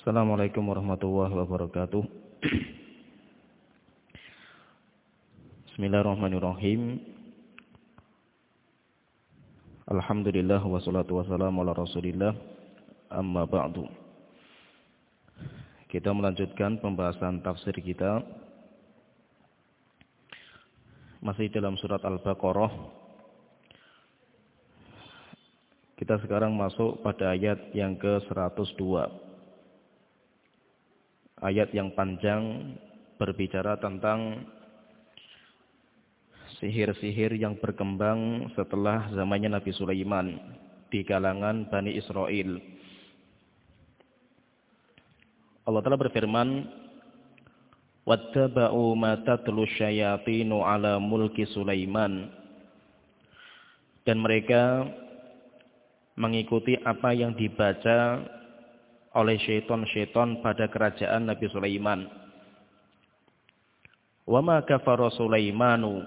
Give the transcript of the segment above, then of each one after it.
Assalamualaikum warahmatullahi wabarakatuh. Bismillahirrahmanirrahim. Alhamdulillah wassalatu wassalamu ala Rasulillah. Amma ba'du. Kita melanjutkan pembahasan tafsir kita masih dalam surat Al-Baqarah. Kita sekarang masuk pada ayat yang ke-102. Ayat yang panjang berbicara tentang sihir-sihir yang berkembang setelah zamannya Nabi Sulaiman di kalangan Bani Israel. Allah Ta'ala berfirman, Wattaba'u ma tatlu syayatinu ala mulki Sulaiman. Dan mereka mengikuti apa yang dibaca oleh syaitan-syaitan pada kerajaan Nabi Sulaiman. Wa ma kafara Sulaimanu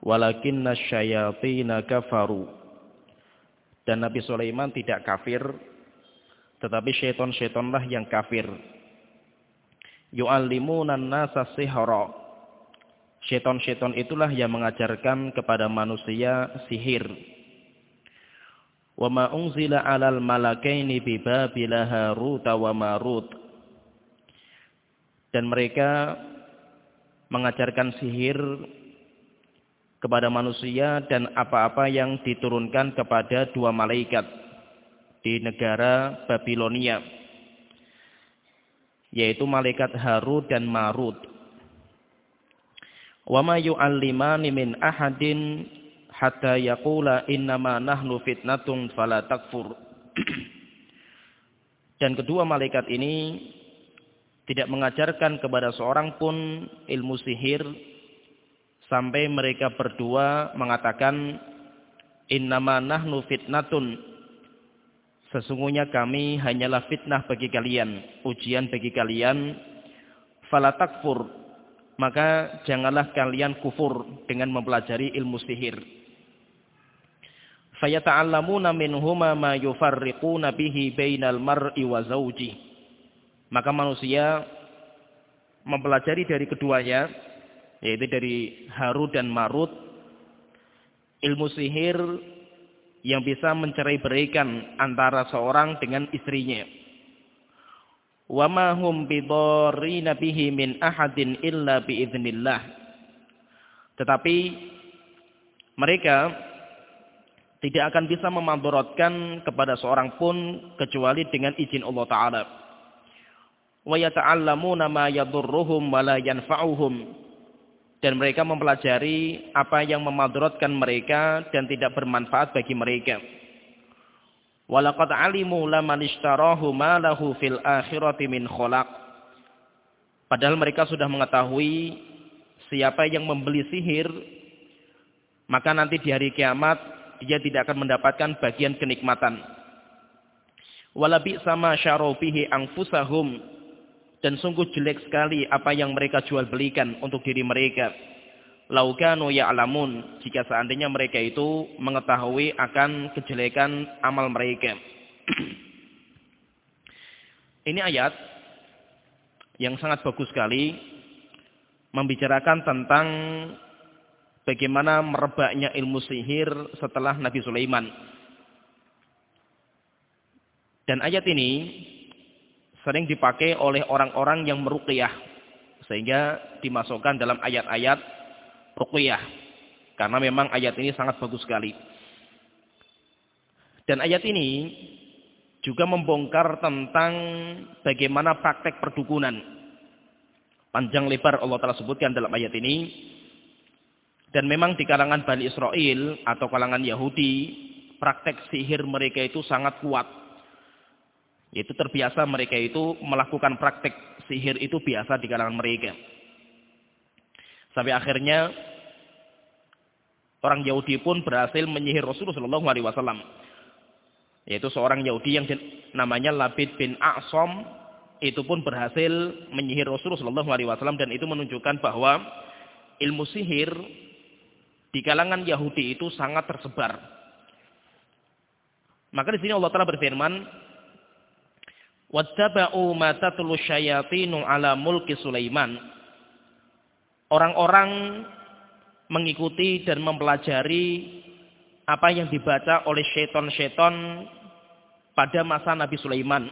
walakinna syayatina kafaru. Dan Nabi Sulaiman tidak kafir tetapi syaitan-syaitanlah yang kafir. Yu'allimuna nasa sihra. Syaitan-syaitan itulah yang mengajarkan kepada manusia sihir. Wa ma unzila 'alal malakaini bi Babila Harut Marut. Dan mereka mengajarkan sihir kepada manusia dan apa-apa yang diturunkan kepada dua malaikat di negara Babilonia yaitu malaikat Harut dan Marut. Wa ma yu'allimani min ahadin hatta yaqula innama nahnu fitnatun fala takfur. dan kedua malaikat ini tidak mengajarkan kepada seorang pun ilmu sihir sampai mereka berdua mengatakan innama nahnu fitnatun Sesungguhnya kami hanyalah fitnah bagi kalian, ujian bagi kalian. Falatakfur, maka janganlah kalian kufur dengan mempelajari ilmu sihir. Fayata'allamuna minhuma ma yufarriquna bihi bainal mar'i wa zawji. Maka manusia mempelajari dari keduanya, yaitu dari Harut dan Marut, ilmu sihir yang bisa mencerai berikan antara seorang dengan istrinya. Wa ma hum bidarrina bihi min ahadin illa biiznillah. Tetapi mereka tidak akan bisa memandaratkan kepada seorang pun kecuali dengan izin Allah taala. Wa yata'allamuna ma yadurruhum wa la yanfa'uhum dan mereka mempelajari apa yang memadaratkan mereka dan tidak bermanfaat bagi mereka. Alimu laman ishtarahu fil akhirati khalaq. Padahal mereka sudah mengetahui siapa yang membeli sihir maka nanti di hari kiamat dia tidak akan mendapatkan bagian kenikmatan. Walabi sama syarobihi angfusahum dan sungguh jelek sekali apa yang mereka jual belikan untuk diri mereka. Laukanu ya'lamun jika seandainya mereka itu mengetahui akan kejelekan amal mereka. Ini ayat yang sangat bagus sekali membicarakan tentang bagaimana merebaknya ilmu sihir setelah Nabi Sulaiman. Dan ayat ini sering dipakai oleh orang-orang yang meruqyah sehingga dimasukkan dalam ayat-ayat ruqyah karena memang ayat ini sangat bagus sekali. Dan ayat ini juga membongkar tentang bagaimana praktek perdukunan. Panjang lebar Allah telah sebutkan dalam ayat ini. Dan memang di kalangan Bani Israel atau kalangan Yahudi, praktek sihir mereka itu sangat kuat. Itu terbiasa mereka itu melakukan praktek sihir itu biasa di kalangan mereka. Sampai akhirnya orang Yahudi pun berhasil menyihir Rasulullah Shallallahu. Yaitu seorang Yahudi yang namanya Labid bin A'som itu pun berhasil menyihir Rasulullah Shallallahu dan itu menunjukkan bahwa ilmu sihir di kalangan Yahudi itu sangat tersebar. Maka di sini Allah Taala berfirman, Wattaba'u ma tatlu syayatinu ala mulki Sulaiman. Orang-orang mengikuti dan mempelajari apa yang dibaca oleh syaitan-syaitan pada masa Nabi Sulaiman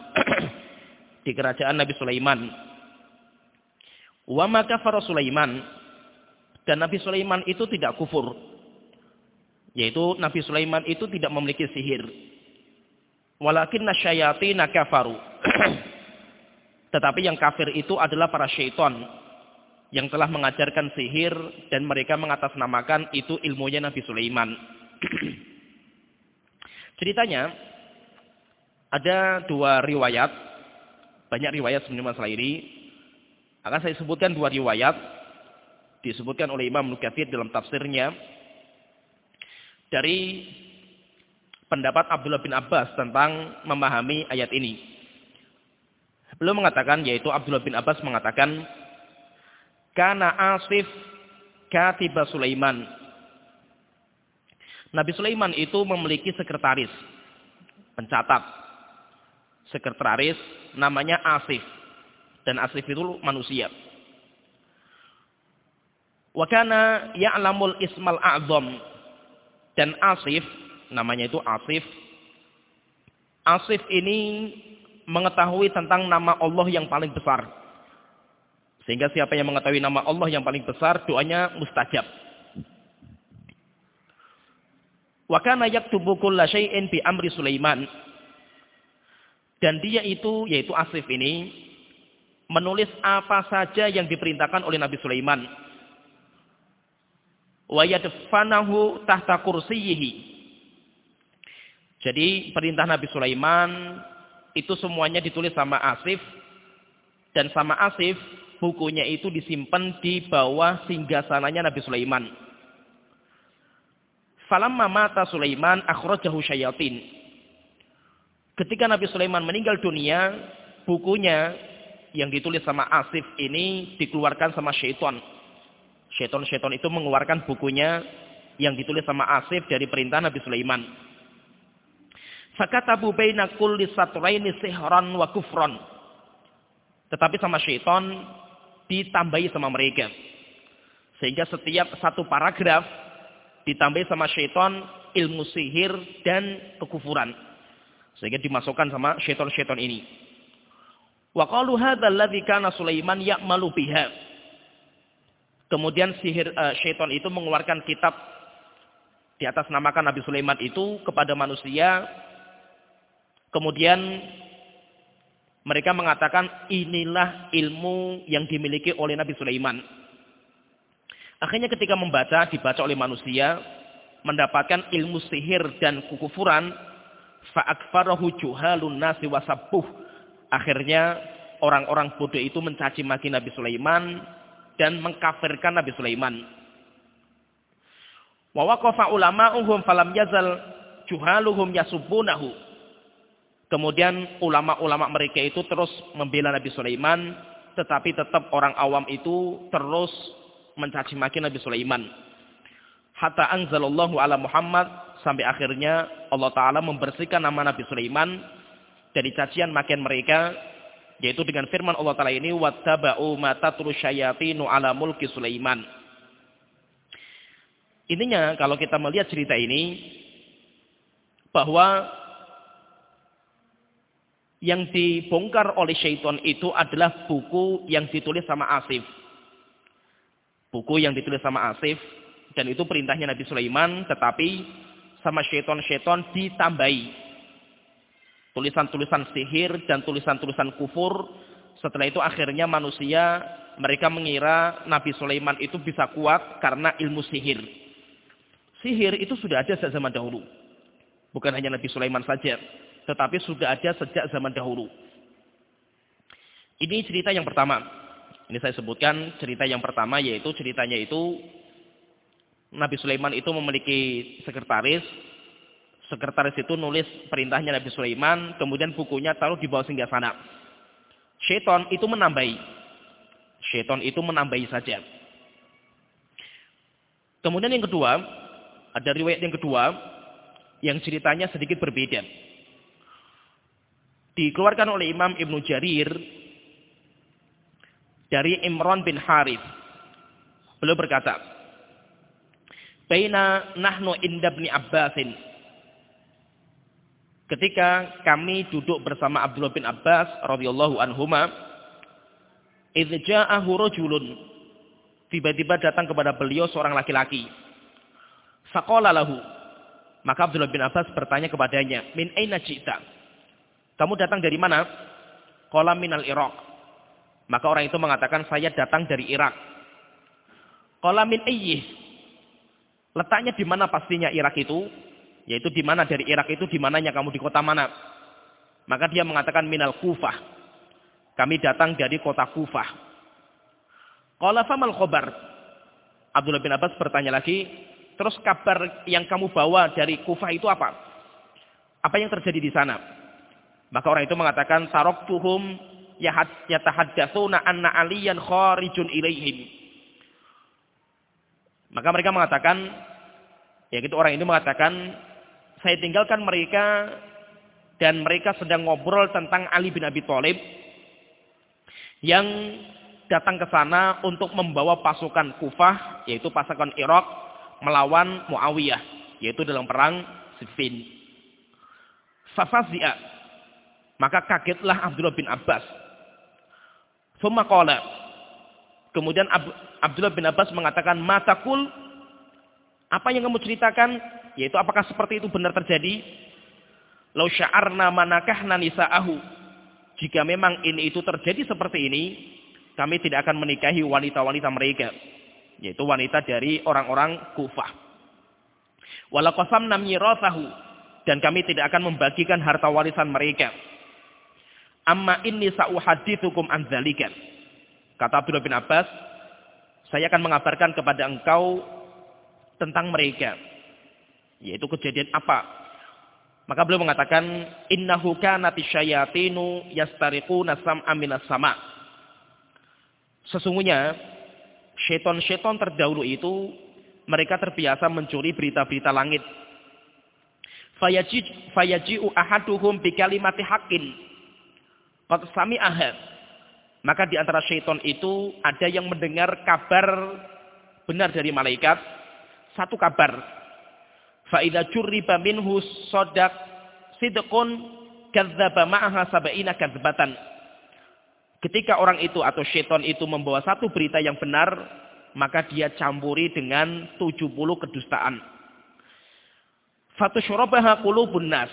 di kerajaan Nabi Sulaiman. Wa ma Sulaiman dan Nabi Sulaiman itu tidak kufur. Yaitu Nabi Sulaiman itu tidak memiliki sihir. Walakin nasyayatina kafaru. Tetapi yang kafir itu adalah para syaitan yang telah mengajarkan sihir dan mereka mengatasnamakan itu ilmunya Nabi Sulaiman. Ceritanya ada dua riwayat, banyak riwayat sebenarnya masalah ini. Akan saya sebutkan dua riwayat disebutkan oleh Imam Nukathir dalam tafsirnya dari pendapat Abdullah bin Abbas tentang memahami ayat ini. Beliau mengatakan, yaitu Abdullah bin Abbas mengatakan, Kana Asif katiba Sulaiman. Nabi Sulaiman itu memiliki sekretaris, pencatat. Sekretaris namanya Asif. Dan Asif itu manusia. Wakana ya'lamul ismal a'zam. Dan Asif, namanya itu Asif. Asif ini mengetahui tentang nama Allah yang paling besar. Sehingga siapa yang mengetahui nama Allah yang paling besar, doanya mustajab. Wa kana yaktubu bi amri Sulaiman. Dan dia itu, yaitu Asif ini, menulis apa saja yang diperintahkan oleh Nabi Sulaiman. Wa yadfanahu tahta kursiyihi. Jadi perintah Nabi Sulaiman itu semuanya ditulis sama Asif dan sama Asif bukunya itu disimpan di bawah singgasananya Nabi Sulaiman. Falamma mata Sulaiman akhrajahu syayatin. Ketika Nabi Sulaiman meninggal dunia, bukunya yang ditulis sama Asif ini dikeluarkan sama syaitan. Syaitan-syaitan itu mengeluarkan bukunya yang ditulis sama Asif dari perintah Nabi Sulaiman. Fakatabu baina kulli satraini sihran wa kufran. Tetapi sama syaitan ditambahi sama mereka. Sehingga setiap satu paragraf ditambahi sama syaitan ilmu sihir dan kekufuran. Sehingga dimasukkan sama syaitan-syaitan ini. Wa qalu hadza alladhi kana Sulaiman ya'malu biha. Kemudian sihir uh, syaitan itu mengeluarkan kitab di atas namakan Nabi Sulaiman itu kepada manusia Kemudian mereka mengatakan inilah ilmu yang dimiliki oleh Nabi Sulaiman. Akhirnya ketika membaca, dibaca oleh manusia, mendapatkan ilmu sihir dan kukufuran, fa'akfarahu juhalun nasi wasabbuh. Akhirnya orang-orang bodoh itu mencaci maki Nabi Sulaiman dan mengkafirkan Nabi Sulaiman. Wa waqafa ulama'uhum falam yazal juhaluhum yasubunahu. Kemudian ulama-ulama mereka itu terus membela Nabi Sulaiman, tetapi tetap orang awam itu terus mencaci maki Nabi Sulaiman. Hatta anzalallahu ala Muhammad sampai akhirnya Allah taala membersihkan nama Nabi Sulaiman dari cacian makian mereka yaitu dengan firman Allah taala ini wattaba'u ma tatlu syayatinu ala mulki. Intinya kalau kita melihat cerita ini bahwa yang dibongkar oleh syaitan itu adalah buku yang ditulis sama Asif. Buku yang ditulis sama Asif. Dan itu perintahnya Nabi Sulaiman. Tetapi sama syaitan-syaitan ditambahi. Tulisan-tulisan sihir dan tulisan-tulisan kufur. Setelah itu akhirnya manusia mereka mengira Nabi Sulaiman itu bisa kuat karena ilmu sihir. Sihir itu sudah ada sejak zaman dahulu. Bukan hanya Nabi Sulaiman saja tetapi sudah ada sejak zaman dahulu. Ini cerita yang pertama. Ini saya sebutkan cerita yang pertama yaitu ceritanya itu Nabi Sulaiman itu memiliki sekretaris. Sekretaris itu nulis perintahnya Nabi Sulaiman, kemudian bukunya taruh di bawah singgah sana. Syaitan itu menambahi. Syaitan itu menambahi saja. Kemudian yang kedua, ada riwayat yang kedua yang ceritanya sedikit berbeda. Dikeluarkan oleh Imam Ibnu Jarir dari Imran bin Harith. Beliau berkata, Baina nahnu inda bin Abbasin. Ketika kami duduk bersama Abdullah bin Abbas radhiyallahu anhuma, idz ja'ahu rajulun. Tiba-tiba datang kepada beliau seorang laki-laki. Faqala lahu. Maka Abdullah bin Abbas bertanya kepadanya, "Min aina ji'ta?" Kamu datang dari mana? Qala minal Iraq. Maka orang itu mengatakan, "Saya datang dari Irak." Qala min ayyih? Letaknya di mana pastinya Irak itu? Yaitu di mana dari Irak itu di mananya kamu di kota mana? Maka dia mengatakan minal Kufah. Kami datang dari kota Kufah. Qala famal khobar? Abdullah bin Abbas bertanya lagi, terus kabar yang kamu bawa dari Kufah itu apa? Apa yang terjadi di sana? Maka orang itu mengatakan taraktuhum yatahaddatsuna anna aliyan kharijun ilaihim. Maka mereka mengatakan ya gitu orang itu mengatakan saya tinggalkan mereka dan mereka sedang ngobrol tentang Ali bin Abi Thalib yang datang ke sana untuk membawa pasukan Kufah yaitu pasukan Irak melawan Muawiyah yaitu dalam perang Siffin. Fafazia maka kagetlah Abdullah bin Abbas. Kemudian Abdullah bin Abbas mengatakan, "Matakul apa yang kamu ceritakan yaitu apakah seperti itu benar terjadi? Lau sya'arna manakahna nisa'ahu. Jika memang ini itu terjadi seperti ini, kami tidak akan menikahi wanita-wanita mereka. Yaitu wanita dari orang-orang kufah. Walaqasamna mirathahu. Dan kami tidak akan membagikan harta warisan mereka. Amma inni sa'uhadithukum anzalikan. Kata Abdullah bin Abbas, saya akan mengabarkan kepada engkau tentang mereka. Yaitu kejadian apa? Maka beliau mengatakan innahu kanati syayatinu yastariquna sam'a minas sama. Sesungguhnya syaitan-syaitan terdahulu itu mereka terbiasa mencuri berita-berita langit. Fayaji'u ahaduhum bi kalimati haqqin. Qad sami'aha. Maka di antara syaitan itu ada yang mendengar kabar benar dari malaikat. Satu kabar Fa'idha curriba minhu sodak sidqun kadzaba ma'aha sab'ina kadzbatan. Ketika orang itu atau syaitan itu membawa satu berita yang benar, maka dia campuri dengan 70 kedustaan. Fatusyurabaha qulubun nas.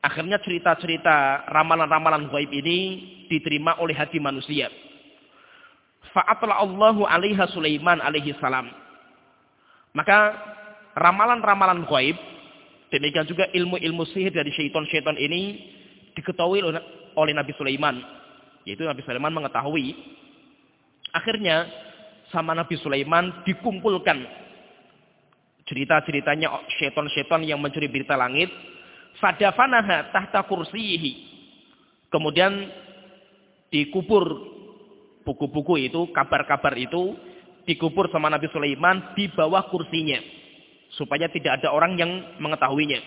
Akhirnya cerita-cerita ramalan-ramalan gaib ini diterima oleh hati manusia. Fa'atla Allahu alaiha Sulaiman alaihi salam. Maka ramalan-ramalan gaib, demikian juga ilmu-ilmu sihir dari syaitan-syaitan ini diketahui oleh Nabi Sulaiman. Yaitu Nabi Sulaiman mengetahui. Akhirnya sama Nabi Sulaiman dikumpulkan cerita-ceritanya syaitan-syaitan yang mencuri berita langit. Fadafanaha tahta kursiyihi. Kemudian dikubur buku-buku itu, kabar-kabar itu dikubur sama Nabi Sulaiman di bawah kursinya supaya tidak ada orang yang mengetahuinya.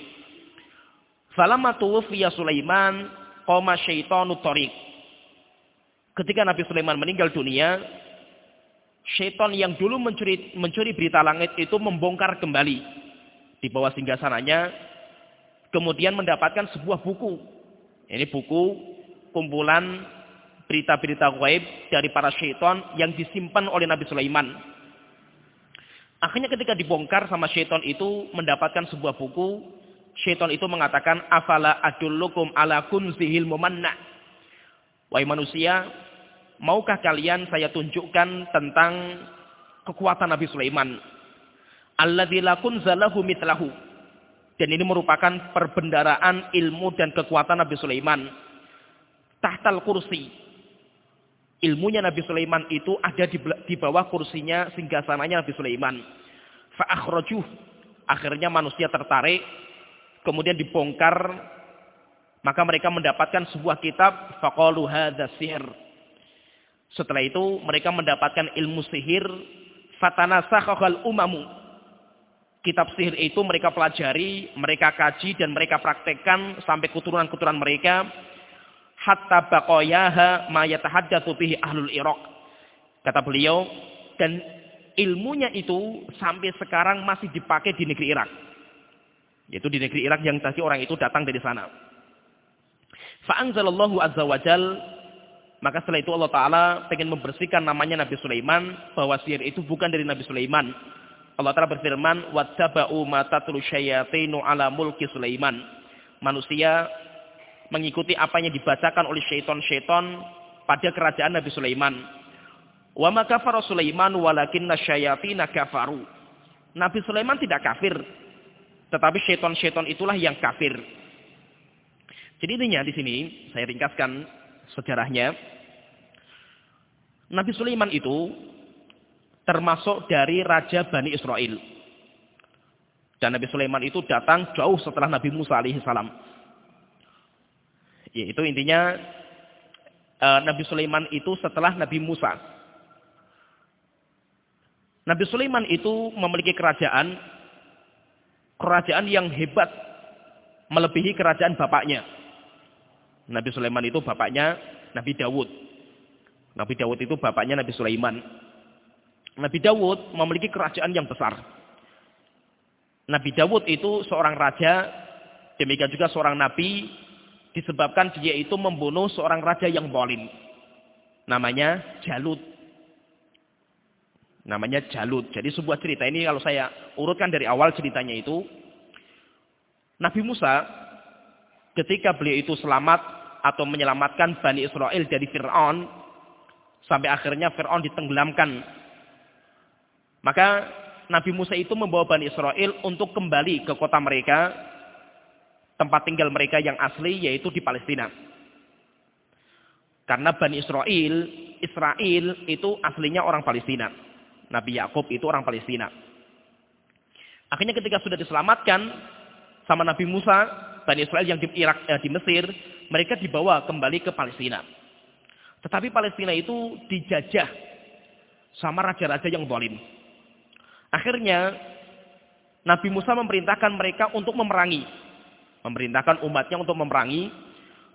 Falamma tuwfiya Sulaiman qama syaitanu tariq. Ketika Nabi Sulaiman meninggal dunia, syaitan yang dulu mencuri mencuri berita langit itu membongkar kembali di bawah singgasananya kemudian mendapatkan sebuah buku. Ini buku kumpulan berita-berita gaib dari para syaitan yang disimpan oleh Nabi Sulaiman. Akhirnya ketika dibongkar sama syaitan itu mendapatkan sebuah buku. Syaitan itu mengatakan, Afala adullukum ala kunzihil mumanna. Wahai manusia, maukah kalian saya tunjukkan tentang kekuatan Nabi Sulaiman? Alladzi la kunzalahu mitlahu. Dan ini merupakan perbendaraan ilmu dan kekuatan Nabi Sulaiman. Tahtal kursi. Ilmunya Nabi Sulaiman itu ada di, bawah kursinya singgasananya Nabi Sulaiman. Fa'akhrajuh. Akhirnya manusia tertarik. Kemudian dibongkar. Maka mereka mendapatkan sebuah kitab. Faqalu hadha sihir. Setelah itu mereka mendapatkan ilmu sihir. Fatanasakhal umamu. Kitab sihir itu mereka pelajari, mereka kaji dan mereka praktekkan sampai keturunan-keturunan mereka hatta baqayaha ma yatahaddatsu bihi ahlul Iraq. Kata beliau dan ilmunya itu sampai sekarang masih dipakai di negeri Irak. Yaitu di negeri Irak yang tadi orang itu datang dari sana. Fa anzalallahu azza wajal maka setelah itu Allah taala ingin membersihkan namanya Nabi Sulaiman bahwa sihir itu bukan dari Nabi Sulaiman. Allah taala berfirman wattaba'u ma tatlu syayatinu ala mulki Sulaiman. Manusia mengikuti apa yang dibacakan oleh syaitan-syaitan pada kerajaan Nabi Sulaiman. Wa ma kafara Sulaiman walakinna syayatina kafaru. Nabi Sulaiman tidak kafir, tetapi syaitan-syaitan itulah yang kafir. Jadi intinya di sini saya ringkaskan sejarahnya. Nabi Sulaiman itu termasuk dari raja Bani Israel. Dan Nabi Sulaiman itu datang jauh setelah Nabi Musa alaihissalam. Ya, itu intinya uh, Nabi Sulaiman itu setelah Nabi Musa. Nabi Sulaiman itu memiliki kerajaan kerajaan yang hebat melebihi kerajaan bapaknya. Nabi Sulaiman itu bapaknya Nabi Dawud. Nabi Dawud itu bapaknya Nabi Sulaiman. Nabi Dawud memiliki kerajaan yang besar. Nabi Dawud itu seorang raja, demikian juga seorang nabi disebabkan dia itu membunuh seorang raja yang bolim. Namanya Jalut. Namanya Jalut. Jadi sebuah cerita ini kalau saya urutkan dari awal ceritanya itu. Nabi Musa ketika beliau itu selamat atau menyelamatkan Bani Israel dari Fir'aun. Sampai akhirnya Fir'aun ditenggelamkan. Maka Nabi Musa itu membawa Bani Israel untuk kembali ke kota mereka tempat tinggal mereka yang asli yaitu di Palestina. Karena Bani Israel, Israel itu aslinya orang Palestina. Nabi Yakub itu orang Palestina. Akhirnya ketika sudah diselamatkan sama Nabi Musa, Bani Israel yang di Irak eh, di Mesir, mereka dibawa kembali ke Palestina. Tetapi Palestina itu dijajah sama raja-raja yang zalim. Akhirnya Nabi Musa memerintahkan mereka untuk memerangi memerintahkan umatnya untuk memerangi.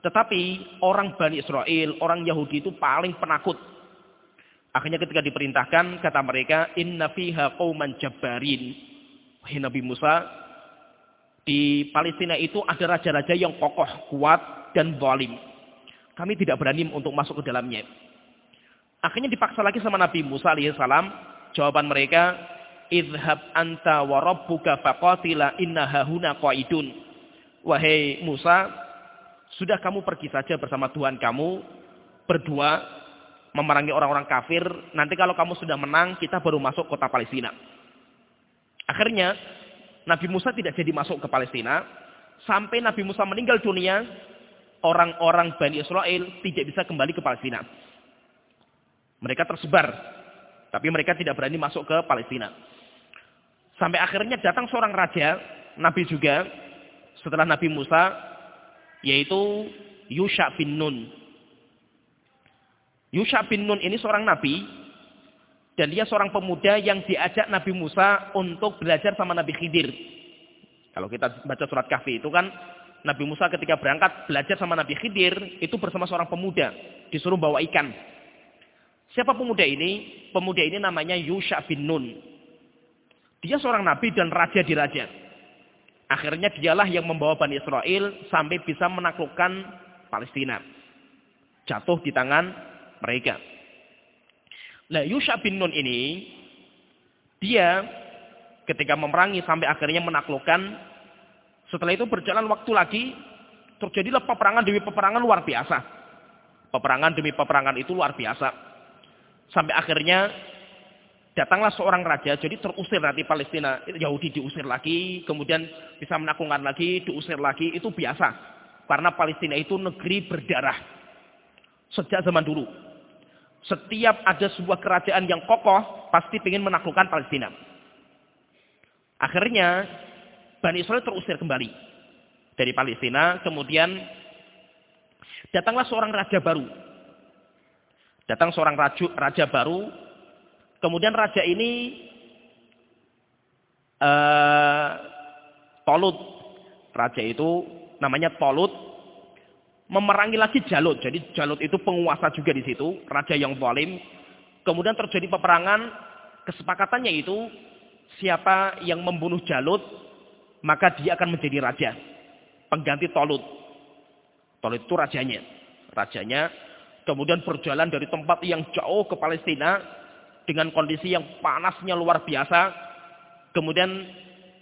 Tetapi orang Bani Israel, orang Yahudi itu paling penakut. Akhirnya ketika diperintahkan, kata mereka, Inna fiha qawman jabbarin. Wahai Nabi Musa, di Palestina itu ada raja-raja yang kokoh, kuat, dan zalim. Kami tidak berani untuk masuk ke dalamnya. Akhirnya dipaksa lagi sama Nabi Musa alaihissalam. Jawaban mereka, Idhab anta wa rabbuka faqatila inna hahuna qaidun. Wahai Musa, sudah kamu pergi saja bersama Tuhan kamu, berdua, memerangi orang-orang kafir. Nanti kalau kamu sudah menang, kita baru masuk kota Palestina. Akhirnya, Nabi Musa tidak jadi masuk ke Palestina. Sampai Nabi Musa meninggal dunia, orang-orang Bani Israel tidak bisa kembali ke Palestina. Mereka tersebar. Tapi mereka tidak berani masuk ke Palestina. Sampai akhirnya datang seorang raja, Nabi juga, setelah Nabi Musa yaitu Yusha bin Nun. Yusha bin Nun ini seorang nabi dan dia seorang pemuda yang diajak Nabi Musa untuk belajar sama Nabi Khidir. Kalau kita baca surat Kahfi itu kan Nabi Musa ketika berangkat belajar sama Nabi Khidir itu bersama seorang pemuda disuruh bawa ikan. Siapa pemuda ini? Pemuda ini namanya Yusha bin Nun. Dia seorang nabi dan raja di raja. Akhirnya dialah yang membawa Bani Israel sampai bisa menaklukkan Palestina. Jatuh di tangan mereka. Nah Yusha bin Nun ini, dia ketika memerangi sampai akhirnya menaklukkan, setelah itu berjalan waktu lagi, terjadilah peperangan demi peperangan luar biasa. Peperangan demi peperangan itu luar biasa. Sampai akhirnya datanglah seorang raja, jadi terusir nanti Palestina, Yahudi diusir lagi, kemudian bisa menaklukkan lagi, diusir lagi, itu biasa. Karena Palestina itu negeri berdarah. Sejak zaman dulu. Setiap ada sebuah kerajaan yang kokoh, pasti ingin menaklukkan Palestina. Akhirnya, Bani Israel terusir kembali. Dari Palestina, kemudian datanglah seorang raja baru. Datang seorang raja, raja baru, Kemudian raja ini uh, Tolut. Raja itu namanya Tolut. memerangi lagi Jalut. Jadi Jalut itu penguasa juga di situ, raja yang zalim. Kemudian terjadi peperangan, kesepakatannya itu siapa yang membunuh Jalut, maka dia akan menjadi raja. Pengganti Tolut. Tolut itu rajanya. Rajanya kemudian berjalan dari tempat yang jauh ke Palestina dengan kondisi yang panasnya luar biasa. Kemudian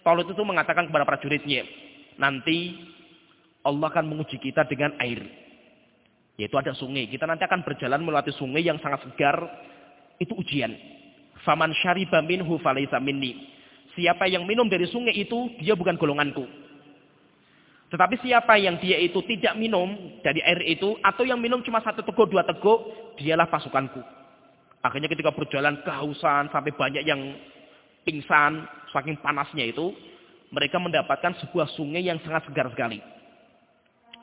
Tolut itu mengatakan kepada prajuritnya, nanti Allah akan menguji kita dengan air. Yaitu ada sungai. Kita nanti akan berjalan melewati sungai yang sangat segar. Itu ujian. Faman syariba minhu falaysa minni. Siapa yang minum dari sungai itu, dia bukan golonganku. Tetapi siapa yang dia itu tidak minum dari air itu, atau yang minum cuma satu teguk, dua teguk, dialah pasukanku. Akhirnya ketika berjalan kehausan, sampai banyak yang pingsan, saking panasnya itu, mereka mendapatkan sebuah sungai yang sangat segar sekali.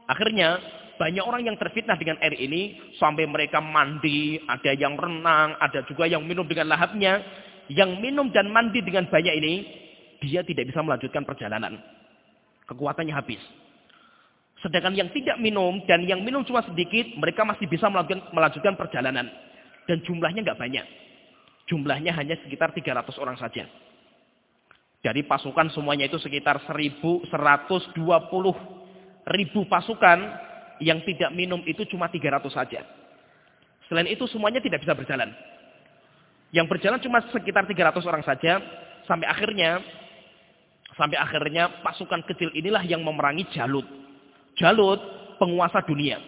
Akhirnya banyak orang yang terfitnah dengan air ini sampai mereka mandi, ada yang renang, ada juga yang minum dengan lahapnya. Yang minum dan mandi dengan banyak ini, dia tidak bisa melanjutkan perjalanan. Kekuatannya habis. Sedangkan yang tidak minum dan yang minum cuma sedikit, mereka masih bisa melanjutkan, melanjutkan perjalanan. Dan jumlahnya nggak banyak. Jumlahnya hanya sekitar 300 orang saja. Dari pasukan semuanya itu sekitar 1120 ribu pasukan yang tidak minum itu cuma 300 saja. Selain itu semuanya tidak bisa berjalan. Yang berjalan cuma sekitar 300 orang saja sampai akhirnya sampai akhirnya pasukan kecil inilah yang memerangi Jalut. Jalut penguasa dunia.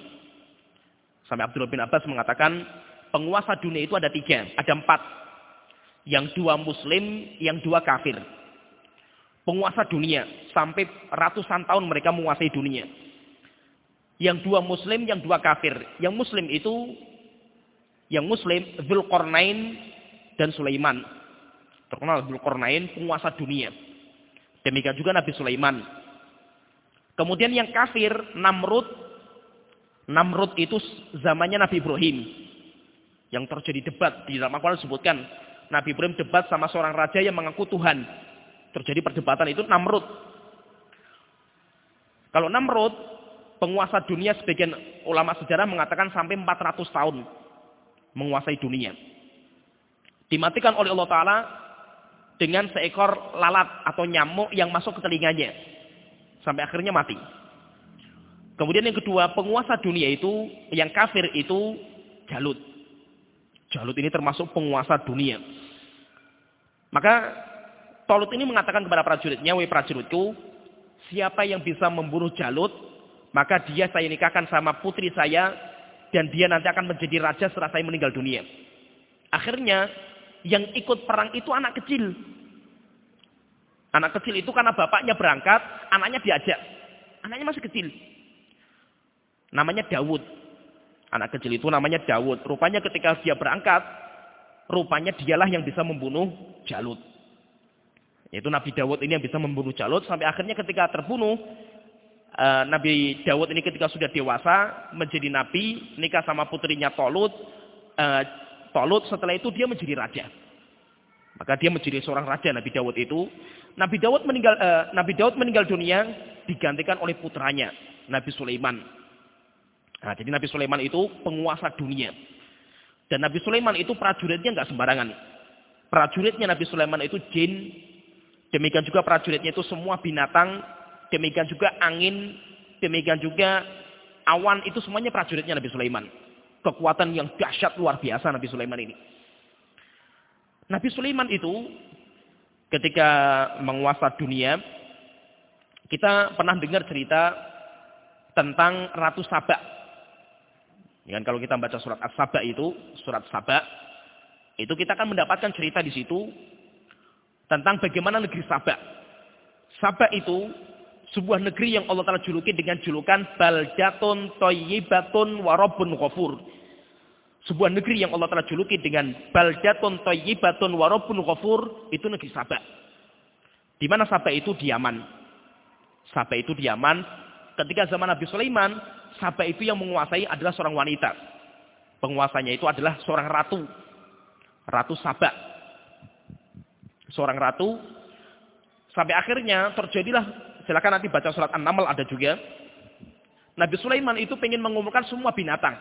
Sampai Abdullah bin Abbas mengatakan penguasa dunia itu ada tiga, ada empat. Yang dua muslim, yang dua kafir penguasa dunia. Sampai ratusan tahun mereka menguasai dunia. Yang dua muslim, yang dua kafir. Yang muslim itu, yang muslim, Zulkarnain dan Sulaiman. Terkenal Zulkarnain, penguasa dunia. Demikian juga Nabi Sulaiman. Kemudian yang kafir, Namrud. Namrud itu zamannya Nabi Ibrahim. Yang terjadi debat. Di dalam Al-Quran disebutkan. Nabi Ibrahim debat sama seorang raja yang mengaku Tuhan terjadi perdebatan itu Namrud. Kalau Namrud, penguasa dunia sebagian ulama sejarah mengatakan sampai 400 tahun menguasai dunia. Dimatikan oleh Allah Ta'ala dengan seekor lalat atau nyamuk yang masuk ke telinganya. Sampai akhirnya mati. Kemudian yang kedua, penguasa dunia itu, yang kafir itu Jalut. Jalut ini termasuk penguasa dunia. Maka Tolut ini mengatakan kepada prajuritnya, wahai prajuritku, siapa yang bisa membunuh Jalut, maka dia saya nikahkan sama putri saya, dan dia nanti akan menjadi raja setelah saya meninggal dunia. Akhirnya, yang ikut perang itu anak kecil. Anak kecil itu karena bapaknya berangkat, anaknya diajak. Anaknya masih kecil. Namanya Dawud. Anak kecil itu namanya Dawud. Rupanya ketika dia berangkat, rupanya dialah yang bisa membunuh Jalut. Yaitu Nabi Dawud ini yang bisa membunuh Jalut. Sampai akhirnya ketika terbunuh, uh, Nabi Dawud ini ketika sudah dewasa, menjadi Nabi, nikah sama putrinya Tolut. Uh, Tolut setelah itu dia menjadi raja. Maka dia menjadi seorang raja Nabi Dawud itu. Nabi Dawud meninggal, uh, Nabi Dawud meninggal dunia digantikan oleh putranya Nabi Sulaiman. Nah, jadi Nabi Sulaiman itu penguasa dunia. Dan Nabi Sulaiman itu prajuritnya nggak sembarangan. Prajuritnya Nabi Sulaiman itu jin, Demikian juga prajuritnya itu semua binatang, demikian juga angin, demikian juga awan itu semuanya prajuritnya Nabi Sulaiman. Kekuatan yang dahsyat luar biasa Nabi Sulaiman ini. Nabi Sulaiman itu ketika menguasai dunia, kita pernah dengar cerita tentang Ratu Sabak. Kan kalau kita baca surat As-Saba itu, surat Sabak, itu kita akan mendapatkan cerita di situ tentang bagaimana negeri Sabak. Sabak itu sebuah negeri yang Allah Ta'ala juluki dengan julukan Baldatun Toyibatun Warobun Ghafur. Sebuah negeri yang Allah Ta'ala juluki dengan Baldatun Toyibatun Warobun Ghafur. Itu negeri Sabak. Di mana Sabak itu di Yaman. Sabak itu di Yaman. Ketika zaman Nabi Sulaiman, Sabak itu yang menguasai adalah seorang wanita. Penguasanya itu adalah seorang ratu. Ratu Sabak seorang ratu. Sampai akhirnya terjadilah, silakan nanti baca surat An-Naml ada juga. Nabi Sulaiman itu ingin mengumpulkan semua binatang.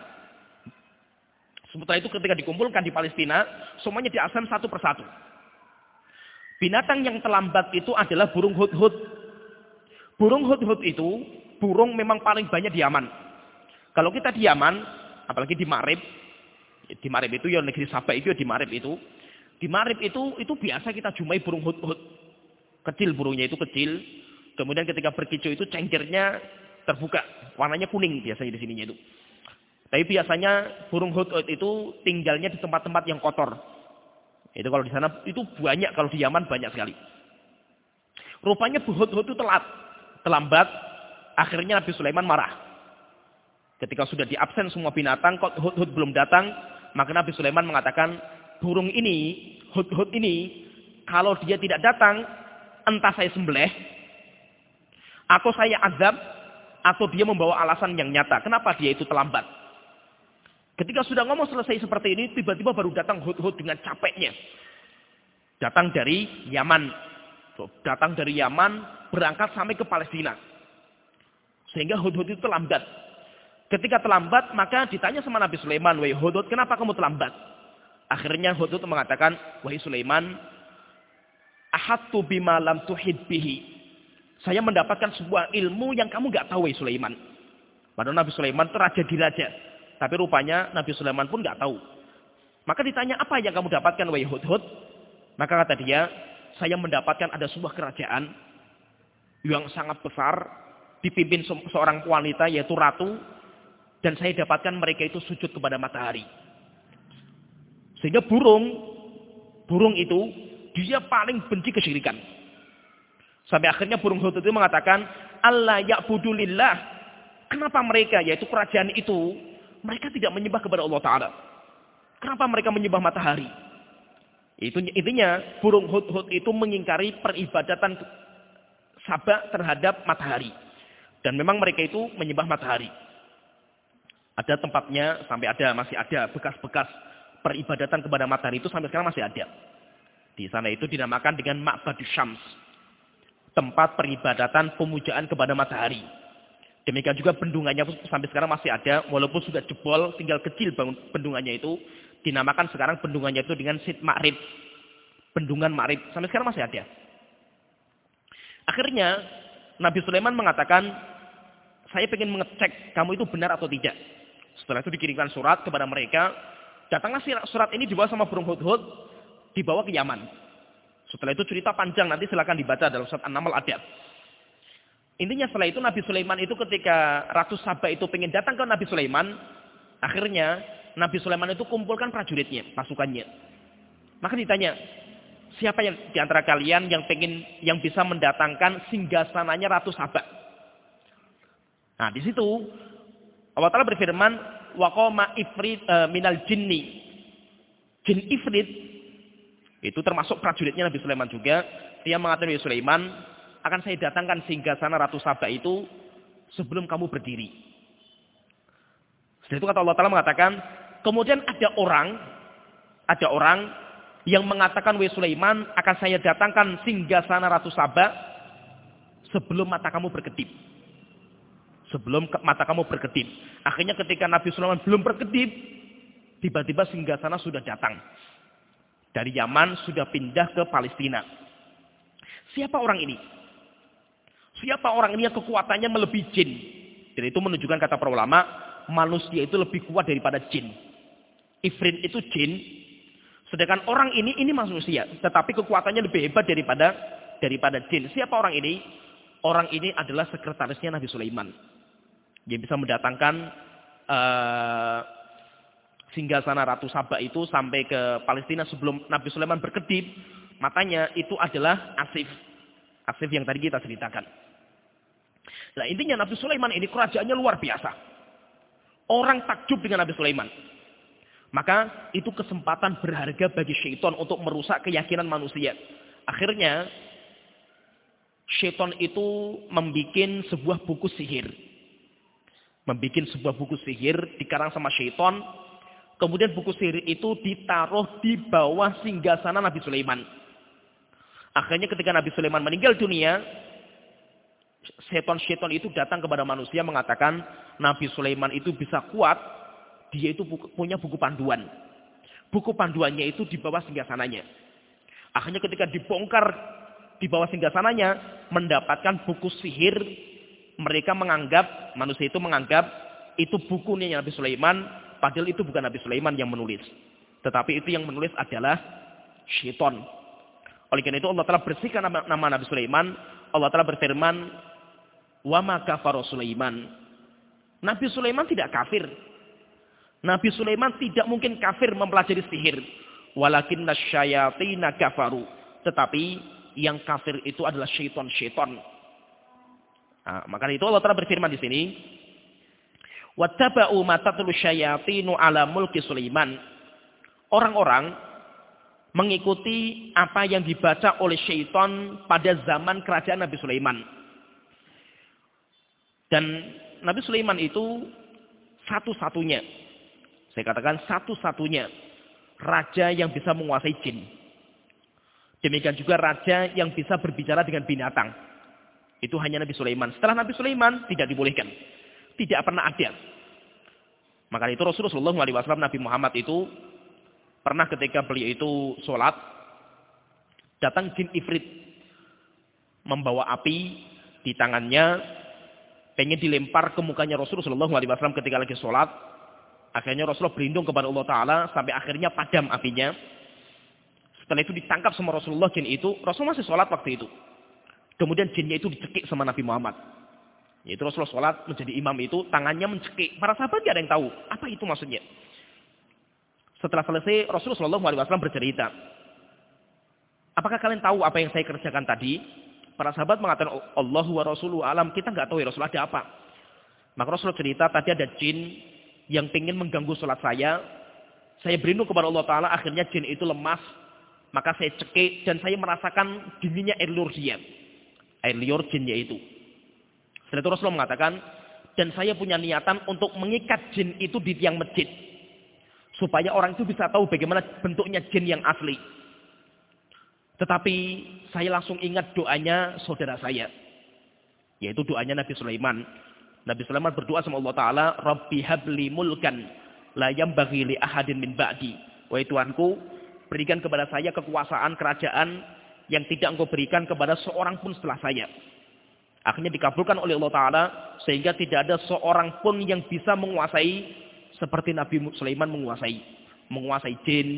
Sementara itu ketika dikumpulkan di Palestina, semuanya diasam satu persatu. Binatang yang terlambat itu adalah burung hudhud. Burung hudhud itu, burung memang paling banyak di Yaman. Kalau kita di Yaman, apalagi di Marib, di Marib itu ya negeri Sabah itu ya di Marib itu. Di Marib itu itu biasa kita jumpai burung hudhud. Kecil burungnya itu kecil. Kemudian ketika berkicau itu cengkirnya terbuka. Warnanya kuning biasanya di sininya itu. Tapi biasanya burung hudhud itu tinggalnya di tempat-tempat yang kotor. Itu kalau di sana itu banyak, kalau di Yaman banyak sekali. Rupanya hudhud itu telat, terlambat. Akhirnya Nabi Sulaiman marah. Ketika sudah diabsen semua binatang, kok hudhud belum datang, maka Nabi Sulaiman mengatakan, burung ini, hudhud ini, kalau dia tidak datang, entah saya sembelih, atau saya azab, atau dia membawa alasan yang nyata. Kenapa dia itu terlambat? Ketika sudah ngomong selesai seperti ini, tiba-tiba baru datang hud-hud dengan capeknya. Datang dari Yaman. Datang dari Yaman, berangkat sampai ke Palestina. Sehingga hud-hud itu terlambat. Ketika terlambat, maka ditanya sama Nabi Sulaiman, Wahai hud-hud, kenapa kamu terlambat? Akhirnya hud-hud mengatakan, Wahai Sulaiman, ahatu bima lam tuhid bihi. Saya mendapatkan sebuah ilmu yang kamu nggak tahu, Sulaiman. Padahal Nabi Sulaiman itu raja di raja. Tapi rupanya Nabi Sulaiman pun nggak tahu. Maka ditanya, apa yang kamu dapatkan, wahai Hud-Hud? Maka kata dia, saya mendapatkan ada sebuah kerajaan yang sangat besar, dipimpin seorang wanita yaitu ratu, dan saya dapatkan mereka itu sujud kepada matahari. Sehingga burung, burung itu, dia paling benci kesyirikan. Sampai akhirnya burung hudud itu mengatakan, Allah ya'budulillah. Kenapa mereka, yaitu kerajaan itu, mereka tidak menyembah kepada Allah Ta'ala. Kenapa mereka menyembah matahari? Itu intinya burung hud-hud itu mengingkari peribadatan sabak terhadap matahari. Dan memang mereka itu menyembah matahari. Ada tempatnya sampai ada masih ada bekas-bekas peribadatan kepada matahari itu sampai sekarang masih ada. Di sana itu dinamakan dengan Ma'badus Syams tempat peribadatan pemujaan kepada matahari. Demikian juga bendungannya sampai sekarang masih ada, walaupun sudah jebol, tinggal kecil bangun bendungannya itu, dinamakan sekarang bendungannya itu dengan Sid Ma'rib. Bendungan Ma'rib, sampai sekarang masih ada. Akhirnya, Nabi Sulaiman mengatakan, saya ingin mengecek kamu itu benar atau tidak. Setelah itu dikirimkan surat kepada mereka, datanglah surat ini dibawa sama burung hud-hud, dibawa ke Yaman. Setelah itu cerita panjang nanti silakan dibaca dalam surat An-Naml ada. Intinya setelah itu Nabi Sulaiman itu ketika Ratu Sabah itu pengen datang ke Nabi Sulaiman, akhirnya Nabi Sulaiman itu kumpulkan prajuritnya, pasukannya. Maka ditanya, siapa yang di antara kalian yang pengen yang bisa mendatangkan singgasananya Ratu Sabah? Nah, di situ Allah Taala berfirman, "Waqama ifrit uh, minal jinni." Jin ifrit itu termasuk prajuritnya Nabi Sulaiman juga. Dia mengatakan Nabi Sulaiman, akan saya datangkan sehingga sana Ratu Sabah itu sebelum kamu berdiri. Setelah itu kata Allah Ta'ala mengatakan, kemudian ada orang, ada orang yang mengatakan Wahai Sulaiman, akan saya datangkan singgah sana Ratu Sabah sebelum mata kamu berkedip. Sebelum mata kamu berkedip. Akhirnya ketika Nabi Sulaiman belum berkedip, tiba-tiba singgah sana sudah datang. Dari Yaman sudah pindah ke Palestina. Siapa orang ini? Siapa orang ini yang kekuatannya melebihi jin? Dan itu menunjukkan kata para ulama, manusia itu lebih kuat daripada jin. Ifrit itu jin, sedangkan orang ini ini manusia, tetapi kekuatannya lebih hebat daripada daripada jin. Siapa orang ini? Orang ini adalah sekretarisnya Nabi Sulaiman. Yang bisa mendatangkan uh, sehingga sana Ratu Sabah itu sampai ke Palestina sebelum Nabi Sulaiman berkedip, matanya itu adalah Asif. Asif yang tadi kita ceritakan. Nah intinya Nabi Sulaiman ini kerajaannya luar biasa. Orang takjub dengan Nabi Sulaiman. Maka itu kesempatan berharga bagi syaitan untuk merusak keyakinan manusia. Akhirnya syaitan itu membuat sebuah buku sihir. Membuat sebuah buku sihir dikarang sama syaitan Kemudian buku sihir itu ditaruh di bawah singgasana Nabi Sulaiman. Akhirnya ketika Nabi Sulaiman meninggal dunia, seton-seton itu datang kepada manusia mengatakan Nabi Sulaiman itu bisa kuat, dia itu punya buku panduan. Buku panduannya itu di bawah singgasananya. Akhirnya ketika dibongkar di bawah singgasananya, mendapatkan buku sihir, mereka menganggap, manusia itu menganggap, itu bukunya Nabi Sulaiman, padahal itu bukan Nabi Sulaiman yang menulis. Tetapi itu yang menulis adalah syaitan. Oleh karena itu Allah telah bersihkan nama, nama Nabi Sulaiman. Allah telah berfirman, Wa maka Sulaiman. Nabi Sulaiman tidak kafir. Nabi Sulaiman tidak mungkin kafir mempelajari sihir. Walakin nasyayatina kafaru. Tetapi yang kafir itu adalah syaitan-syaitan. Nah, maka itu Allah telah berfirman di sini. Wattaba'u matatlu syayatinu ala mulki Sulaiman. Orang-orang mengikuti apa yang dibaca oleh syaitan pada zaman kerajaan Nabi Sulaiman. Dan Nabi Sulaiman itu satu-satunya. Saya katakan satu-satunya. Raja yang bisa menguasai jin. Demikian juga raja yang bisa berbicara dengan binatang. Itu hanya Nabi Sulaiman. Setelah Nabi Sulaiman tidak dibolehkan. Tidak pernah ada. Maka itu Rasulullah SAW Nabi Muhammad itu pernah ketika beliau itu sholat. Datang jin ifrit. Membawa api di tangannya pengen dilempar ke mukanya Rasulullah SAW ketika lagi sholat. Akhirnya Rasulullah berlindung kepada Allah Ta'ala sampai akhirnya padam apinya. Setelah itu ditangkap sama Rasulullah jin itu. Rasulullah masih sholat waktu itu. Kemudian jinnya itu dicekik sama Nabi Muhammad. Yaitu Rasulullah sholat menjadi imam itu tangannya mencekik. Para sahabat tidak ada yang tahu. Apa itu maksudnya? Setelah selesai Rasulullah SAW bercerita. Apakah kalian tahu apa yang saya kerjakan tadi? Para sahabat mengatakan Allah wa Rasuluh alam. Kita nggak tahu ya Rasulullah ada apa. Maka Rasulullah cerita tadi ada jin yang ingin mengganggu sholat saya. Saya berlindung kepada Allah Ta'ala. Akhirnya jin itu lemas. Maka saya cekik dan saya merasakan dinginnya air liur dia. Air liur jinnya itu. Setelah itu Rasulullah mengatakan. Dan saya punya niatan untuk mengikat jin itu di tiang masjid. Supaya orang itu bisa tahu bagaimana bentuknya jin yang asli. Tetapi saya langsung ingat doanya saudara saya. Yaitu doanya Nabi Sulaiman. Nabi Sulaiman berdoa sama Allah Ta'ala. Rabbi habli mulkan. La yambagi li ahadin min ba'di. Wahai Tuhanku. Berikan kepada saya kekuasaan kerajaan. Yang tidak engkau berikan kepada seorang pun setelah saya. Akhirnya dikabulkan oleh Allah Ta'ala. Sehingga tidak ada seorang pun yang bisa menguasai. Seperti Nabi Sulaiman menguasai. Menguasai jin,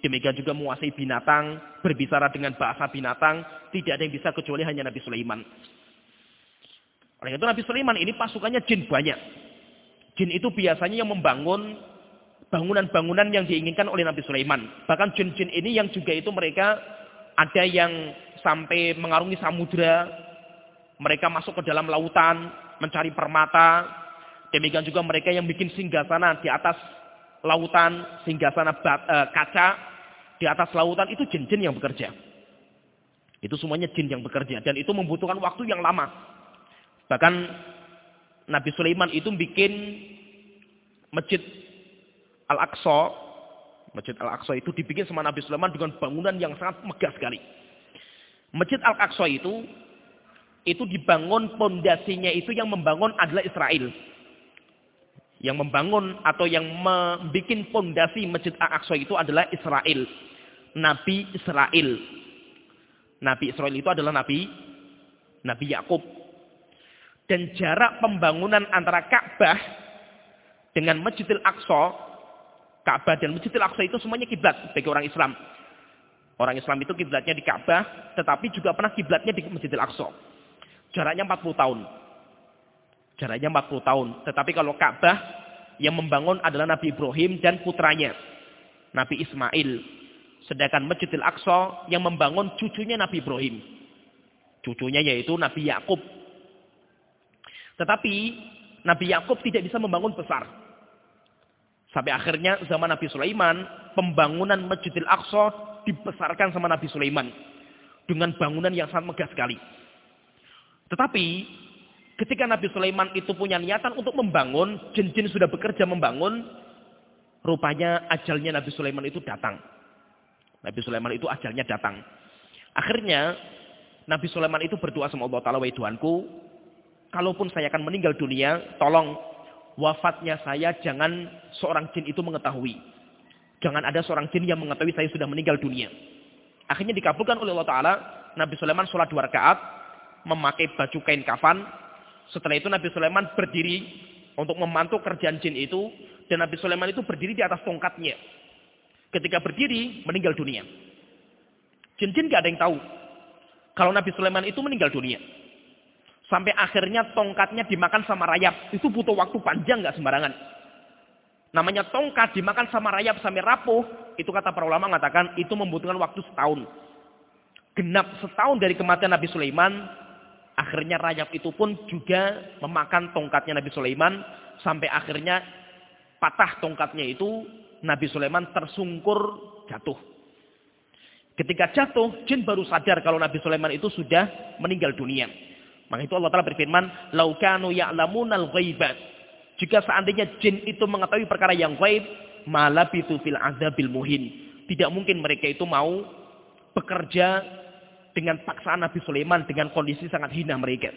Demikian juga menguasai binatang, berbicara dengan bahasa binatang, tidak ada yang bisa kecuali hanya Nabi Sulaiman. Oleh itu Nabi Sulaiman ini pasukannya jin banyak. Jin itu biasanya yang membangun bangunan-bangunan yang diinginkan oleh Nabi Sulaiman. Bahkan jin-jin ini yang juga itu mereka ada yang sampai mengarungi samudra, mereka masuk ke dalam lautan, mencari permata. Demikian juga mereka yang bikin singgasana di atas lautan, singgasana uh, kaca, di atas lautan itu jin-jin yang bekerja. Itu semuanya jin yang bekerja. Dan itu membutuhkan waktu yang lama. Bahkan Nabi Sulaiman itu bikin masjid Al-Aqsa. Masjid Al-Aqsa itu dibikin sama Nabi Sulaiman dengan bangunan yang sangat megah sekali. Masjid Al-Aqsa itu itu dibangun pondasinya itu yang membangun adalah Israel. Yang membangun atau yang membuat pondasi Masjid Al-Aqsa itu adalah Israel. Nabi Israel. Nabi Israel itu adalah Nabi Nabi Yakub. Dan jarak pembangunan antara Ka'bah dengan Masjidil Aqsa, Ka'bah dan Masjidil Aqsa itu semuanya kiblat bagi orang Islam. Orang Islam itu kiblatnya di Ka'bah, tetapi juga pernah kiblatnya di Masjidil Aqsa. Jaraknya 40 tahun. Jaraknya 40 tahun. Tetapi kalau Ka'bah yang membangun adalah Nabi Ibrahim dan putranya. Nabi Ismail. Sedangkan Masjidil Aqsa yang membangun cucunya Nabi Ibrahim. Cucunya yaitu Nabi Yakub. Tetapi Nabi Yakub tidak bisa membangun besar. Sampai akhirnya zaman Nabi Sulaiman, pembangunan Masjidil Aqsa dibesarkan sama Nabi Sulaiman. Dengan bangunan yang sangat megah sekali. Tetapi ketika Nabi Sulaiman itu punya niatan untuk membangun, jin-jin sudah bekerja membangun, rupanya ajalnya Nabi Sulaiman itu datang. Nabi Sulaiman itu ajalnya datang. Akhirnya Nabi Sulaiman itu berdoa sama Allah Ta'ala, Wahai Tuhanku, kalaupun saya akan meninggal dunia, tolong wafatnya saya jangan seorang jin itu mengetahui. Jangan ada seorang jin yang mengetahui saya sudah meninggal dunia. Akhirnya dikabulkan oleh Allah Ta'ala. Nabi Sulaiman sholat dua rakaat. Memakai baju kain kafan. Setelah itu Nabi Sulaiman berdiri untuk memantau kerjaan jin itu. Dan Nabi Sulaiman itu berdiri di atas tongkatnya. Ketika berdiri, meninggal dunia. Jin-jin gak ada yang tahu. Kalau Nabi Sulaiman itu meninggal dunia. Sampai akhirnya tongkatnya dimakan sama rayap. Itu butuh waktu panjang gak sembarangan. Namanya tongkat dimakan sama rayap sampai rapuh. Itu kata para ulama mengatakan itu membutuhkan waktu setahun. Genap setahun dari kematian Nabi Sulaiman. Akhirnya rayap itu pun juga memakan tongkatnya Nabi Sulaiman. Sampai akhirnya patah tongkatnya itu. Nabi Sulaiman tersungkur jatuh. Ketika jatuh, jin baru sadar kalau Nabi Sulaiman itu sudah meninggal dunia. Maka itu Allah Ta'ala berfirman, Laukanu ya'lamunal ghaibat. Jika seandainya jin itu mengetahui perkara yang gaib, malabitu fil azabil muhin. Tidak mungkin mereka itu mau bekerja dengan paksaan Nabi Sulaiman dengan kondisi sangat hina mereka.